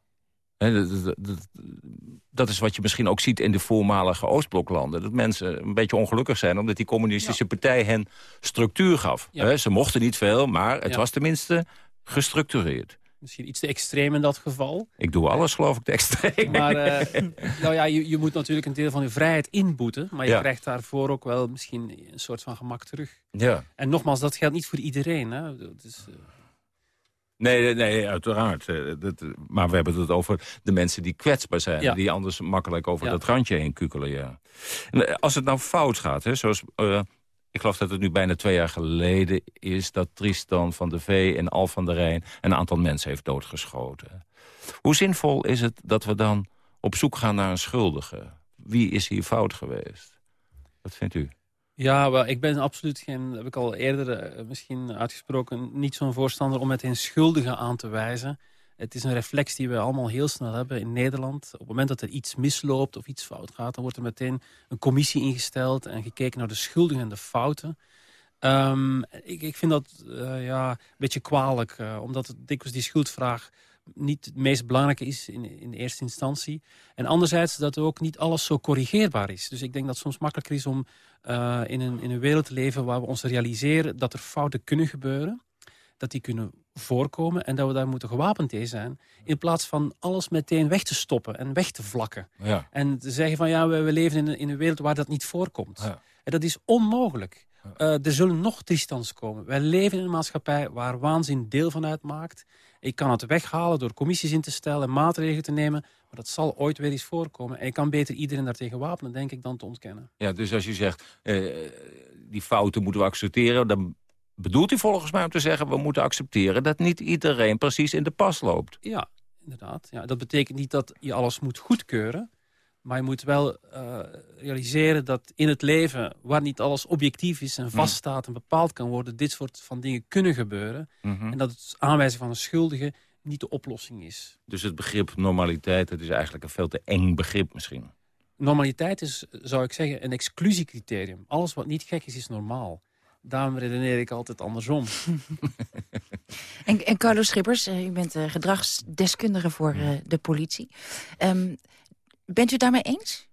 Dat is wat je misschien ook ziet in de voormalige Oostbloklanden. Dat mensen een beetje ongelukkig zijn... omdat die communistische ja. partij hen structuur gaf. Ja. Ze mochten niet veel, maar het was tenminste gestructureerd. Misschien iets te extreem in dat geval. Ik doe alles, geloof ik, te extreem. Maar uh, nou ja, je, je, moet natuurlijk een deel van je vrijheid inboeten. Maar je ja. krijgt daarvoor ook wel misschien een soort van gemak terug. Ja. En nogmaals, dat geldt niet voor iedereen. Hè. Uh... Nee, nee, uiteraard. Dat, maar we hebben het over de mensen die kwetsbaar zijn. Ja. Die anders makkelijk over ja. dat randje heen kukelen. Ja. En als het nou fout gaat, hè, zoals... Uh, ik geloof dat het nu bijna twee jaar geleden is... dat Tristan van de Vee en Al van der Rijn... een aantal mensen heeft doodgeschoten. Hoe zinvol is het dat we dan op zoek gaan naar een schuldige? Wie is hier fout geweest? Wat vindt u? Ja, wel, ik ben absoluut geen, heb ik al eerder uh, misschien uitgesproken... niet zo'n voorstander om meteen schuldigen aan te wijzen. Het is een reflex die we allemaal heel snel hebben in Nederland. Op het moment dat er iets misloopt of iets fout gaat... dan wordt er meteen een commissie ingesteld en gekeken naar de schuldigen en de fouten. Um, ik, ik, vind dat uh, ja, een beetje kwalijk, uh, omdat het dikwijls die schuldvraag niet het meest belangrijke is in, in eerste instantie. En anderzijds dat ook niet alles zo corrigeerbaar is. Dus ik denk dat het soms makkelijker is om uh, in, een, in een wereld te leven... waar we ons realiseren dat er fouten kunnen gebeuren. Dat die kunnen voorkomen en dat we daar moeten gewapend in zijn. In plaats van alles meteen weg te stoppen en weg te vlakken. Ja. En te zeggen van ja, we, we leven in een, in een wereld waar dat niet voorkomt. Ja. En dat is onmogelijk. Uh, er zullen nog toestands komen. Wij leven in een maatschappij waar waanzin deel van uitmaakt. Ik kan het weghalen door commissies in te stellen, maatregelen te nemen. Maar dat zal ooit weer eens voorkomen. En ik kan beter iedereen daartegen wapenen, denk ik, dan te ontkennen. Ja, dus als je zegt, uh, die fouten moeten we accepteren... dan bedoelt u volgens mij om te zeggen... we moeten accepteren dat niet iedereen precies in de pas loopt. Ja, inderdaad. Ja, dat betekent niet dat je alles moet goedkeuren. Maar je moet wel uh, realiseren dat in het leven... waar niet alles objectief is en vaststaat en bepaald kan worden... dit soort van dingen kunnen gebeuren. Mm -hmm. En dat het aanwijzen van een schuldige niet de oplossing is. Dus het begrip normaliteit, dat is eigenlijk een veel te eng begrip misschien. Normaliteit is, zou ik zeggen, een exclusiecriterium. Alles wat niet gek is, is normaal. Daarom redeneer ik altijd andersom. en, en Carlos Schippers, uh, u bent uh, gedragsdeskundige voor uh, de politie. Um, bent u het daarmee eens?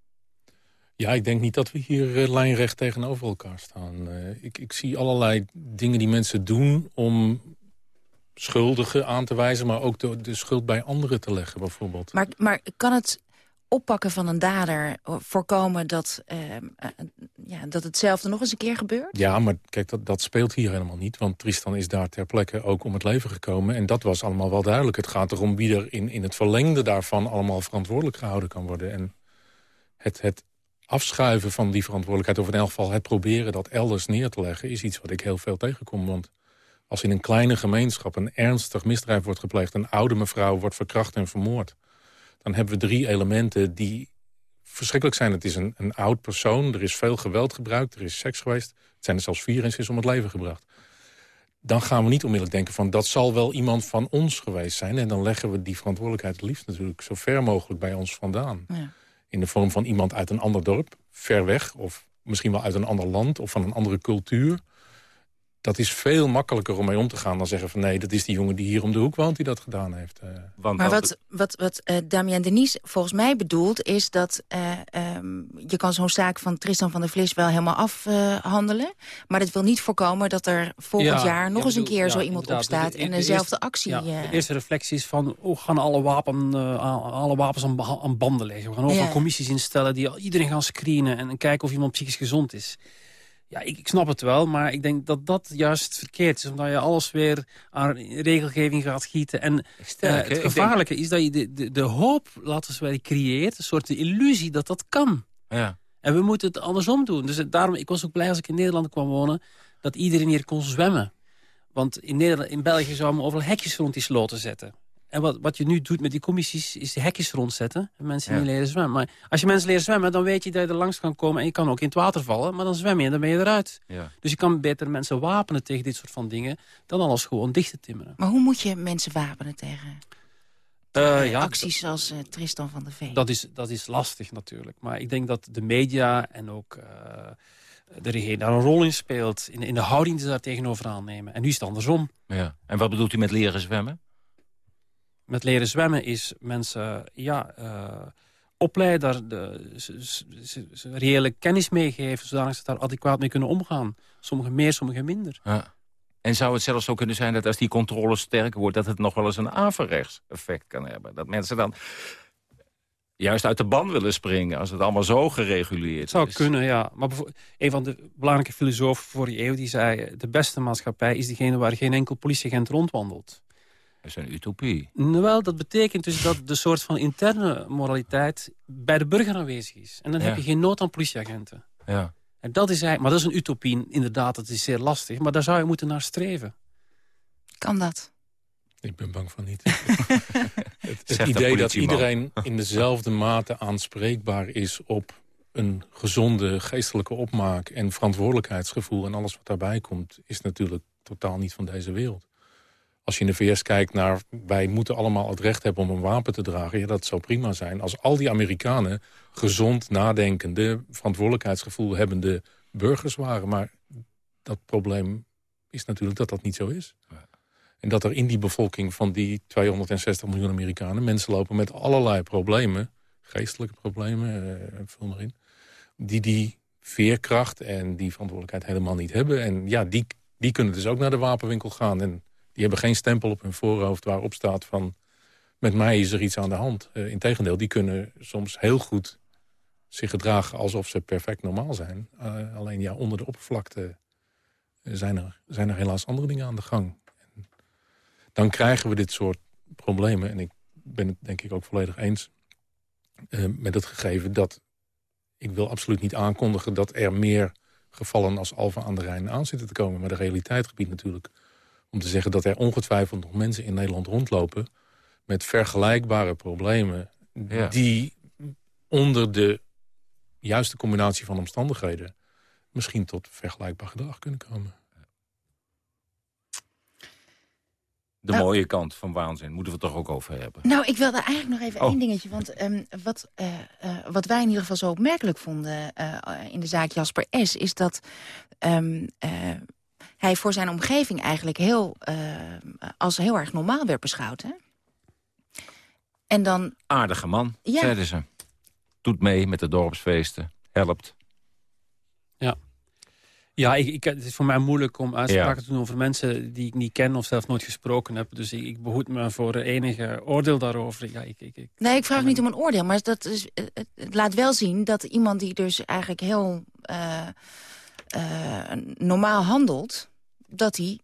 Ja, ik denk niet dat we hier lijnrecht tegenover elkaar staan. ik, ik zie allerlei dingen die mensen doen om schuldigen aan te wijzen... maar ook de, de schuld bij anderen te leggen, bijvoorbeeld. Maar, maar kan het oppakken van een dader voorkomen dat, uh, uh, ja, dat hetzelfde nog eens een keer gebeurt? Ja, maar kijk, dat, dat speelt hier helemaal niet. Want Tristan is daar ter plekke ook om het leven gekomen. En dat was allemaal wel duidelijk. Het gaat erom wie er in, in het verlengde daarvan allemaal verantwoordelijk gehouden kan worden. En het, het afschuiven van die verantwoordelijkheid, of in elk geval het proberen dat elders neer te leggen... is iets wat ik heel veel tegenkom. Want Als in een kleine gemeenschap een ernstig misdrijf wordt gepleegd... een oude mevrouw wordt verkracht en vermoord... dan hebben we drie elementen die verschrikkelijk zijn. Het is een, een oud persoon, er is veel geweld gebruikt, er is seks geweest. Het zijn er zelfs vier en ze is om het leven gebracht. Dan gaan we niet onmiddellijk denken van dat zal wel iemand van ons geweest zijn. En dan leggen we die verantwoordelijkheid het liefst natuurlijk zo ver mogelijk bij ons vandaan. Ja. In de vorm van iemand uit een ander dorp, ver weg. Of misschien wel uit een ander land of van een andere cultuur dat is veel makkelijker om mee om te gaan dan zeggen van... nee, dat is die jongen die hier om de hoek woont die dat gedaan heeft. Want maar wat, wat, wat uh, Damien Denise volgens mij bedoelt... is dat uh, um, je kan zo'n zaak van Tristan van der Vlis wel helemaal afhandelen. maar dat wil niet voorkomen dat er volgend jaar nog eens een keer zo iemand opstaat... Dus en dezelfde actie... Ja, de eerste reflectie is van, oh, gaan alle, wapen, alle wapens aan, aan, banden leggen. We gaan overal commissies instellen die iedereen gaan screenen... en kijken of iemand psychisch gezond is. Ja, ik, ik, snap het wel, maar ik denk dat dat juist verkeerd is. Omdat je alles weer aan regelgeving gaat gieten. En uh, het gevaarlijke is dat je de, de, de hoop, laten we zeggen, creëert. Een soort illusie dat dat kan. Ja. En we moeten het andersom doen. Dus daarom, ik was ook blij als ik in Nederland kwam wonen... dat iedereen hier kon zwemmen. Want in, Nederland, in België zou men overal hekjes rond die sloten zetten. En wat, wat je nu doet met die commissies is hekjes rondzetten. En mensen niet leren zwemmen. Maar als je mensen leren zwemmen, dan weet je dat je er langs kan komen. En je kan ook in het water vallen, maar dan zwem je en dan ben je eruit. Ja. Dus je kan beter mensen wapenen tegen dit soort van dingen... dan alles gewoon dicht te timmeren. Maar hoe moet je mensen wapenen tegen... Uh, ja, acties zoals uh, Tristan van der Veen. Dat is, dat is lastig natuurlijk. Maar ik denk dat de media en ook uh, de regering daar een rol in speelt. In, in de houding die ze daar tegenover aannemen. En nu is het andersom. Ja. En wat bedoelt u met leren zwemmen? Met leren zwemmen is mensen ja, uh, opleiden, de, ze, reële kennis meegeven... zodat ze daar adequaat mee kunnen omgaan. Sommigen meer, sommigen minder. Ja. En zou het zelfs zo kunnen zijn dat als die controle sterker wordt... dat het nog wel eens een averechts effect kan hebben? Dat mensen dan juist uit de band willen springen... als het allemaal zo gereguleerd zou is. Zou kunnen, ja. Maar een van de belangrijke filosofen voor die eeuw... die zei, de beste maatschappij is diegene waar geen enkel politieagent rondwandelt. Dat is een utopie. Wel, dat betekent dus dat de soort van interne moraliteit bij de burger aanwezig is. En dan heb je geen nood aan politieagenten. Ja. En dat is eigenlijk, maar dat is een utopie, inderdaad, dat is zeer lastig. Maar daar zou je moeten naar streven. Kan dat? Ik ben bang van niet. het, het idee dat iedereen in dezelfde mate aanspreekbaar is op een gezonde geestelijke opmaak en verantwoordelijkheidsgevoel en alles wat daarbij komt, is natuurlijk totaal niet van deze wereld. Als je in de VS kijkt naar... wij moeten allemaal het recht hebben om een wapen te dragen... ja, dat zou prima zijn. Als al die Amerikanen gezond nadenkende... verantwoordelijkheidsgevoel hebbende burgers waren. Maar dat probleem is natuurlijk dat dat niet zo is. En dat er in die bevolking van die 260 miljoen Amerikanen... mensen lopen met allerlei problemen, geestelijke problemen, uh, vul maar in... die die veerkracht en die verantwoordelijkheid helemaal niet hebben. En ja, die, die kunnen dus ook naar de wapenwinkel gaan... en die hebben geen stempel op hun voorhoofd waarop staat van... met mij is er iets aan de hand. Uh, Integendeel, die kunnen soms heel goed zich gedragen alsof ze perfect normaal zijn. Uh, alleen ja, onder de oppervlakte eh, zijn er, zijn er helaas andere dingen aan de gang. En dan krijgen we dit soort problemen. En ik ben het denk ik ook volledig eens met het gegeven dat... ik wil absoluut niet aankondigen dat er meer gevallen als Alfa aan de Rijn aan zitten te komen. Maar de realiteit gebied natuurlijk om te zeggen dat er ongetwijfeld nog mensen in Nederland rondlopen... met vergelijkbare problemen die onder de juiste combinatie van omstandigheden... misschien tot vergelijkbaar gedrag kunnen komen. De nou- mooie kant van waanzin moeten we het toch ook over hebben. Nou, ik wilde eigenlijk nog even oh. één dingetje. Want um, wat, uh, uh, wat wij in ieder geval zo opmerkelijk vonden uh, in de zaak Jasper S... is dat um, hij voor zijn omgeving eigenlijk heel, uh, als heel erg normaal werd beschouwd. Hè? En dan... Aardige man, ja. zeiden ze. Doet mee met de dorpsfeesten, helpt. Ja. Ja, ik, ik, het is voor mij moeilijk om uitspraken te doen over mensen die ik niet ken of zelf nooit gesproken heb. Dus ik, ik behoed me voor enige oordeel daarover. Ja, ik, ik, ik, nee, ik vraag niet om een oordeel, maar dat is, het, het, laat wel zien dat iemand die dus eigenlijk heel uh, uh, normaal handelt dat hij...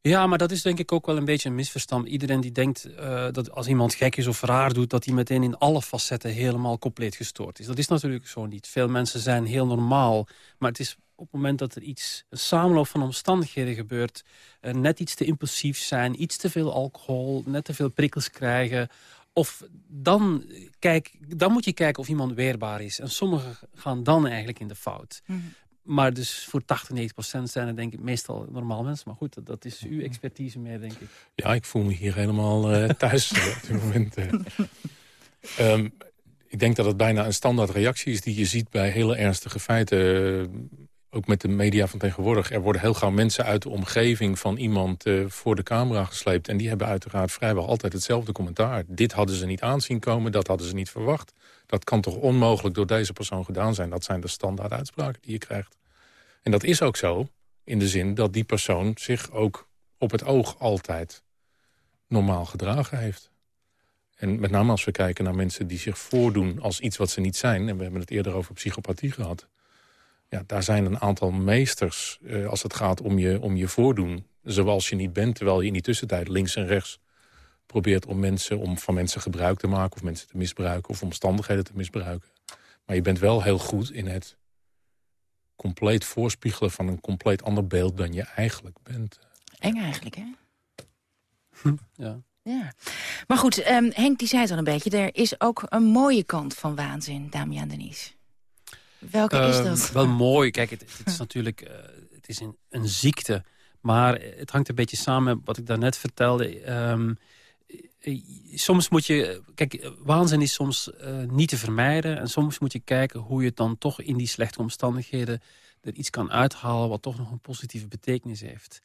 Ja, maar dat is denk ik ook wel een beetje een misverstand. Iedereen die denkt uh, dat als iemand gek is of raar doet... dat hij meteen in alle facetten helemaal compleet gestoord is. Dat is natuurlijk zo niet. Veel mensen zijn heel normaal. Maar het is op het moment dat er iets, een samenloop van omstandigheden gebeurt... Uh, net iets te impulsief zijn, iets te veel alcohol, net te veel prikkels krijgen... Of dan, kijk, dan moet je kijken of iemand weerbaar is. En sommigen gaan dan eigenlijk in de fout. Mhm. Maar dus voor 80, 90 procent zijn het denk ik meestal normaal mensen. Maar goed, dat, is uw expertise meer, denk ik. Ja, ik voel me hier helemaal uh, thuis op dit moment. Um, ik denk dat het bijna een standaard reactie is die je ziet bij hele ernstige feiten. Ook met de media van tegenwoordig. Er worden heel gauw mensen uit de omgeving van iemand voor de camera gesleept. En die hebben uiteraard vrijwel altijd hetzelfde commentaar. Dit hadden ze niet aanzien komen, dat hadden ze niet verwacht. Dat kan toch onmogelijk door deze persoon gedaan zijn. Dat zijn de standaard uitspraken die je krijgt. En dat is ook zo, in de zin dat die persoon zich ook op het oog altijd normaal gedragen heeft. En met name als we kijken naar mensen die zich voordoen als iets wat ze niet zijn... en we hebben het eerder over psychopathie gehad... Ja, daar zijn een aantal meesters eh, als het gaat om je, om je voordoen... zoals je niet bent, terwijl je in die tussentijd links en rechts... probeert om, mensen, om van mensen gebruik te maken of mensen te misbruiken... of omstandigheden te misbruiken. Maar je bent wel heel goed in het compleet voorspiegelen... van een compleet ander beeld dan je eigenlijk bent. Eng eigenlijk, hè? ja. Ja. Maar goed, um, Henk die zei het al een beetje. Er is ook een mooie kant van waanzin, Damian Denies. Welke is ehm, dat? Wel mooi. Kijk, het, het is natuurlijk uh, het is een, een, ziekte. Maar het hangt een beetje samen met wat ik daarnet vertelde. Um, soms moet je... Kijk, waanzin is soms uh, niet te vermijden. En soms moet je kijken hoe je dan toch in die slechte omstandigheden... er iets kan uithalen wat toch nog een positieve betekenis heeft.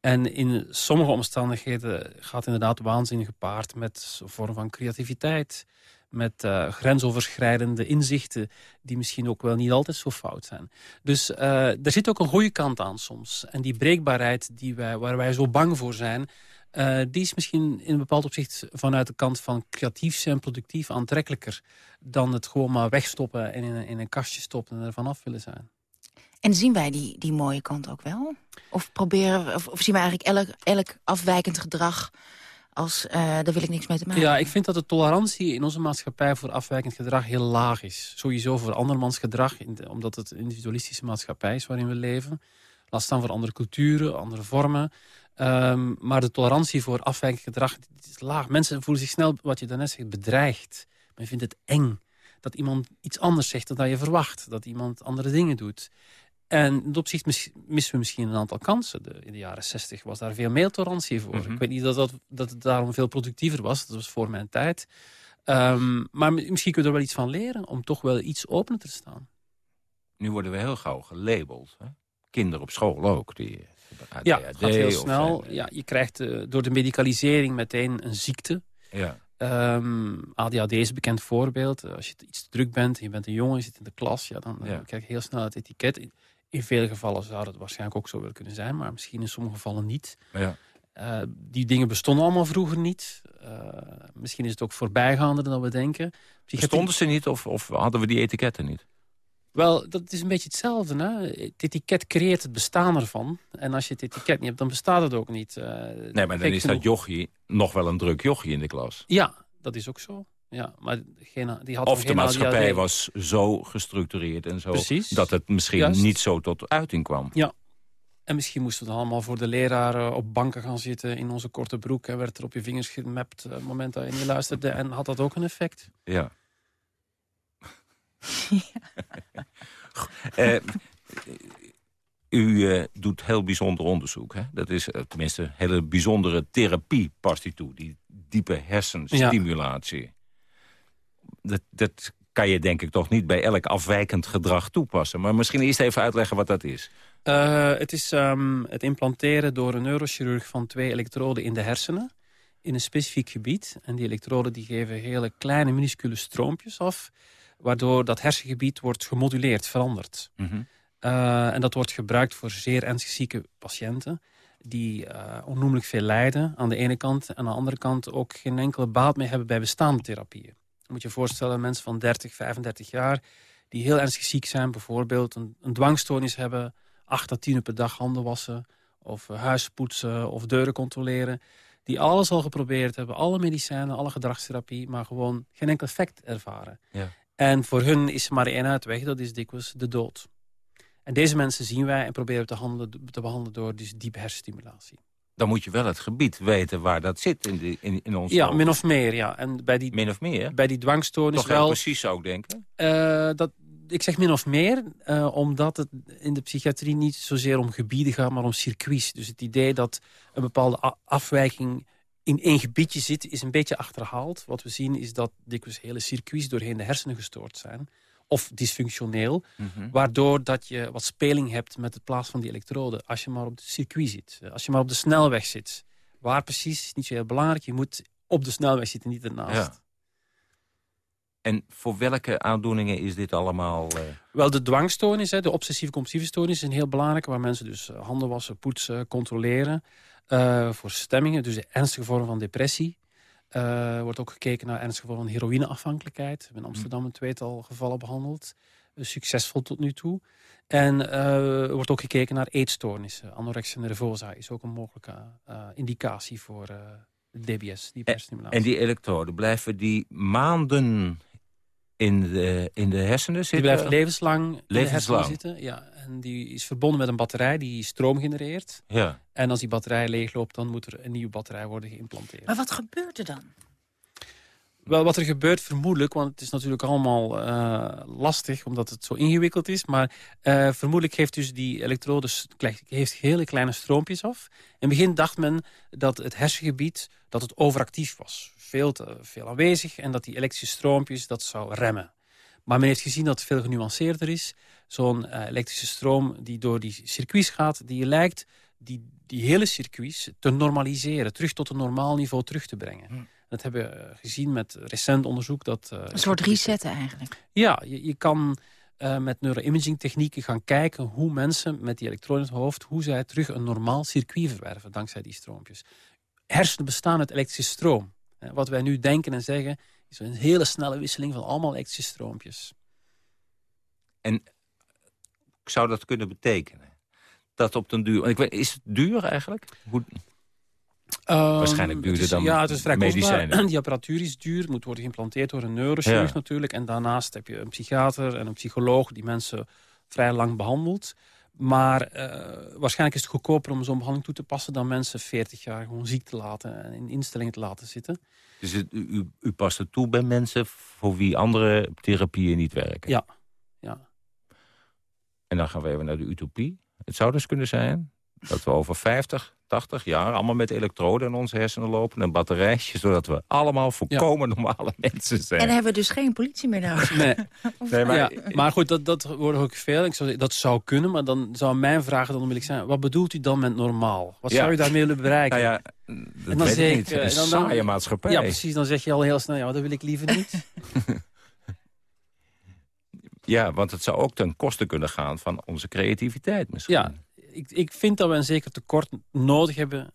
En in sommige omstandigheden gaat inderdaad waanzin gepaard met een vorm van creativiteit. Met uh, grensoverschrijdende inzichten die misschien ook wel niet altijd zo fout zijn. Dus uh, er zit ook een goede kant aan soms. En die breekbaarheid die wij, waar wij zo bang voor zijn... Uh, die is misschien in een bepaald opzicht vanuit de kant van creatief zijn, productief aantrekkelijker... dan het gewoon maar wegstoppen en in een, in een kastje stoppen en er vanaf willen zijn. En zien wij die, die mooie kant ook wel? Of, proberen, of, of zien we eigenlijk elk, elk afwijkend gedrag als uh, daar wil ik niks mee te maken Ja, ik vind dat de tolerantie in onze maatschappij voor afwijkend gedrag heel laag is. Sowieso voor andermans gedrag, omdat het een individualistische maatschappij is waarin we leven. Laat staan voor andere culturen, andere vormen. Um, maar de tolerantie voor afwijkend gedrag is laag. Mensen voelen zich snel, wat je daarnet zegt, bedreigd. Men vindt het eng dat iemand iets anders zegt dan je verwacht. Dat iemand andere dingen doet. En in dat opzicht missen we misschien een aantal kansen. De, in de jaren 60 was daar veel meer tolerantie voor. Mhm. Ik weet niet dat, dat, dat het daarom veel productiever was. Dat was voor mijn tijd. Um, maar misschien kunnen we er wel iets van leren... om toch wel iets opener te staan. Nu worden we heel gauw gelabeld. Hè? Kinderen op school ook. Die ADHD ja, gaat heel snel. ja, je krijgt uh, door de medicalisering meteen een ziekte. Ja. Um, ehm, ADHD is een bekend voorbeeld. Als je iets te druk bent en je bent een jongen, je zit in de klas... Ja, dan, ja. krijg je heel snel het etiket in vele gevallen zou het waarschijnlijk ook zo willen kunnen zijn, maar misschien in sommige gevallen niet. Ja. Uh, die dingen bestonden allemaal vroeger niet. Uh, misschien is het ook voorbijgaander dan we denken. Bestonden ze niet of, of hadden we die etiketten niet? Wel, dat is een beetje hetzelfde. Hè? Het etiket creëert het bestaan ervan. En als je het etiket niet hebt, dan bestaat het ook niet. Uh, nee, maar dan is dat jochie nog wel een druk jochie in de klas. Ja, dat is ook zo. Ja, maar geen, die had of de maatschappij was zo gestructureerd en zo... Precies. dat het misschien niet zo tot uiting kwam. Ja, en misschien moesten we dan allemaal voor de leraar op banken gaan zitten... in onze korte broek en werd er op je vingers gemapt... op het moment dat je niet luisterde. En had dat ook een effect? Ja. Uh, u uh, doet heel bijzonder onderzoek. Hè? Dat is uh, tenminste een hele bijzondere therapie past die toe. Die diepe hersenstimulatie. Ja dat, dat kan je denk ik toch niet bij elk afwijkend gedrag toepassen. Maar misschien eerst even uitleggen wat dat is. Uh, het is um, het implanteren door een neurochirurg van twee elektroden in de hersenen. In een specifiek gebied. En die elektroden die geven hele kleine minuscule stroompjes af. Waardoor dat hersengebied wordt gemoduleerd, veranderd. Mm -hmm. uh, en dat wordt gebruikt voor zeer ernstig zieke patiënten die uh, onnoemelijk veel lijden aan de ene kant... en aan de andere kant ook geen enkele baat meer hebben bij bestaande therapieën moet je voorstellen, mensen van 30, 35 jaar... die heel ernstig ziek zijn, bijvoorbeeld een, een dwangstoornis hebben... acht à tien uur per dag handen wassen, of uh, huis poetsen, of deuren controleren... die alles al geprobeerd hebben, alle medicijnen, alle gedragstherapie... maar gewoon geen enkel effect ervaren. Ja. En voor hun is maar één uitweg, dat is dikwijls de dood. En deze mensen zien wij en proberen te, handelen, te behandelen door dus diepe hersenstimulatie. Dan moet je wel het gebied weten waar dat zit in, de, in, in ons Ja, min of meer, ja. En bij die, min of meer? Bij die dwangstoornis Toch wel... precies ik denken? Uh, dat, ik zeg min of meer, uh, omdat het in de psychiatrie niet zozeer om gebieden gaat, maar om circuits. Dus het idee dat een bepaalde afwijking in één gebiedje zit, is een beetje achterhaald. Wat we zien is dat dikwijls hele circuits doorheen de hersenen gestoord zijn. Of dysfunctioneel, Mhm. waardoor dat je wat speling hebt met het plaats van die elektroden. Als je maar op het circuit zit, als je maar op de snelweg zit. Waar precies is niet zo heel belangrijk. Je moet op de snelweg zitten, niet ernaast. Ja. En voor welke aandoeningen is dit allemaal... Uh... Wel, de dwangstoornis, de obsessieve-compulsieve stoornis... is een heel belangrijke, waar mensen dus uh, handen wassen, poetsen, controleren. Uh, voor stemmingen, dus de ernstige vorm van depressie. Er wordt ook gekeken naar ernstige vorm van heroïneafhankelijkheid. We hebben in Amsterdam een tweetal gevallen behandeld. succesvol tot nu toe. En er wordt ook gekeken naar eetstoornissen. Anorexia nervosa is ook een mogelijke indicatie voor DBS, die en die elektroden, blijven die maanden in de, in de hersenen zitten? Die blijft levenslang, levenslang. in de zitten. Ja, en die is verbonden met een batterij die stroom genereert. Ja. En als die batterij leegloopt, dan moet er een nieuwe batterij worden geïmplanteerd. Maar wat gebeurt er dan? Wel, wat er gebeurt vermoedelijk, want het is natuurlijk allemaal uh, lastig... omdat het zo ingewikkeld is. Maar uh, vermoedelijk heeft dus die elektrode heeft hele kleine stroompjes af. In het begin dacht men dat het hersengebied dat het overactief was. Veel te veel aanwezig en dat die elektrische stroompjes dat zou remmen. Maar men heeft gezien dat het veel genuanceerder is. Zo'n uh, elektrische stroom die door die circuits gaat... die lijkt die, die hele circuits te normaliseren. Terug tot een normaal niveau terug te brengen. Dat hebben we gezien met recent onderzoek. Dat, uh, een soort resetten eigenlijk. Ja, je, je kan uh, met neuroimaging technieken gaan kijken... hoe mensen met die elektroden in het hoofd... hoe zij terug een normaal circuit verwerven dankzij die stroompjes. Hersenen bestaan uit elektrische stroom. Wat wij nu denken en zeggen... is een hele snelle wisseling van allemaal elektrische stroompjes. En zou dat kunnen betekenen? Dat op den duur... Ik weet, is het duur eigenlijk? Hoe... Um, Waarschijnlijk duurder is, dan ja, het is vrij medicijnen. Kostbaar. Die apparatuur is duur, moet worden geïmplanteerd door een neurochirurg Ja. natuurlijk. En daarnaast heb je een psychiater en een psycholoog die mensen vrij lang behandelt. Maar uh, waarschijnlijk is het goedkoper om zo'n behandeling toe te passen... dan mensen 40 jaar gewoon ziek te laten en in instellingen te laten zitten. Dus het, u, u past het toe bij mensen voor wie andere therapieën niet werken? Ja. ja. En dan gaan we even naar de utopie. Het zou dus kunnen zijn dat we over 50, 80 jaar... allemaal met elektroden in onze hersenen lopen... en een batterijtje, zodat we allemaal volkomen normale mensen zijn. En dan hebben we dus geen politie meer nodig. Nee. Nee, maar- ja, maar goed, dat, dat wordt ook veel. Ik zou, dat zou kunnen, maar dan zou mijn vraag dan wil ik zijn... wat bedoelt u dan met normaal? Wat Ja. zou je daarmee willen bereiken? Nou ja, dat weet zeg ik niet. eh, Een dan- dan- saaie maatschappij. Ja, precies. Dan zeg je al heel snel, ja, dat wil ik liever niet. Ja, want het zou ook ten koste kunnen gaan van onze creativiteit misschien. Ja, ik, ik vind dat we een zeker tekort nodig hebben,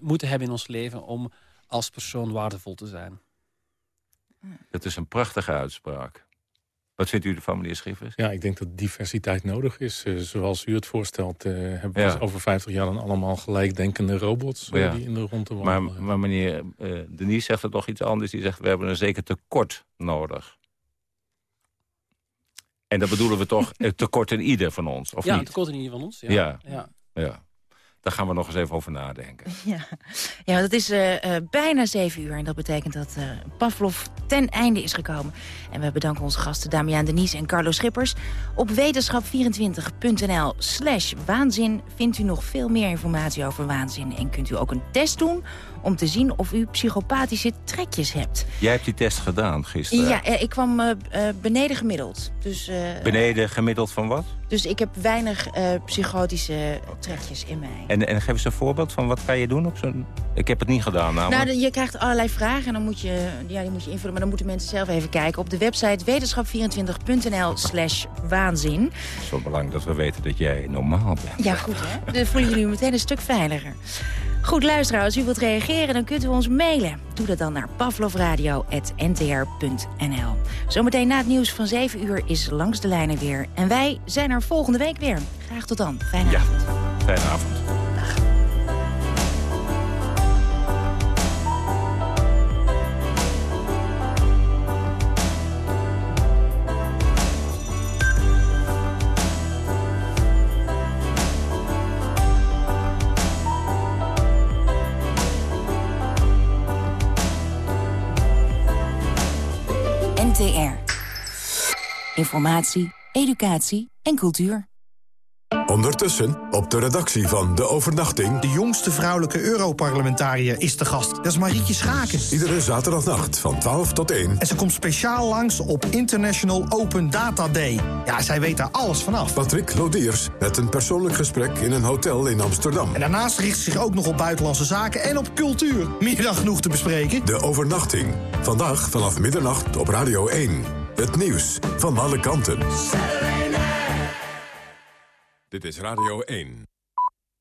moeten hebben in ons leven... om als persoon waardevol te zijn. Dat is een prachtige uitspraak. Wat vindt u ervan, meneer Schiffers? Ja, ik denk dat diversiteit nodig is. Eh, zoals u het voorstelt, eh, hebben we Ja. dus over 50 jaar dan allemaal gelijkdenkende robots eh, Ja. die in de rondte Maar, wandelen. maar meneer eh Denis zegt het toch iets anders. Die zegt, we hebben een zeker tekort nodig. En dat bedoelen we toch het tekort in ieder van ons, of ja, niet? tekort in ieder van ons. Ja. Ja. Ja. ja. Daar gaan we nog eens even over nadenken. Ja, ja het is eh, eh, bijna zeven uur. En dat betekent dat eh, Pavlov ten einde is gekomen. En we bedanken onze gasten Damian Denies en Carlo Schippers. Op wetenschap24.nl slash waanzin vindt u nog veel meer informatie over waanzin. En kunt u ook een test doen om te zien of u psychopathische trekjes hebt. Jij hebt die test gedaan gisteren. Ja, eh, ik kwam eh, beneden gemiddeld. Dus, Beneden gemiddeld van wat? dus ik heb weinig psychotische trekjes in mij. En, en geef eens een voorbeeld van wat kan je doen op zo'n... Ik heb het niet gedaan namelijk. Nou, je krijgt allerlei vragen en dan moet je, ja, die moet je invullen. Maar dan moeten mensen zelf even kijken. Op de website wetenschap24.nl slash waanzin. Het is zo belangrijk dat we weten dat jij normaal bent. Ja, goed hè? Dan voelen jullie meteen een stuk veiliger. Goed, luisteraar, als u wilt reageren, dan kunt u ons mailen. Doe dat dan naar pavlovradio.ntr.nl. Zometeen na het nieuws van 7 uur is Langs de Lijnen weer. En wij zijn er volgende week weer. Graag tot dan. Fijne Ja, avond. fijne avond. NTR. Informatie, educatie en cultuur. Ondertussen op de redactie van De Overnachting... De jongste vrouwelijke Europarlementariër is te gast. Dat is Marietje Schaken. Iedere zaterdagnacht van 12 tot 1. En ze komt speciaal langs op International Open Data Day. Ja, zij weet daar alles vanaf. Patrick Lodiers met een persoonlijk gesprek in een hotel in Amsterdam. En daarnaast richt ze zich ook nog op buitenlandse zaken en op cultuur. Meer dan genoeg te bespreken. De Overnachting. Vandaag vanaf middernacht op Radio 1. Het nieuws van alle kanten. Dit is Radio 1.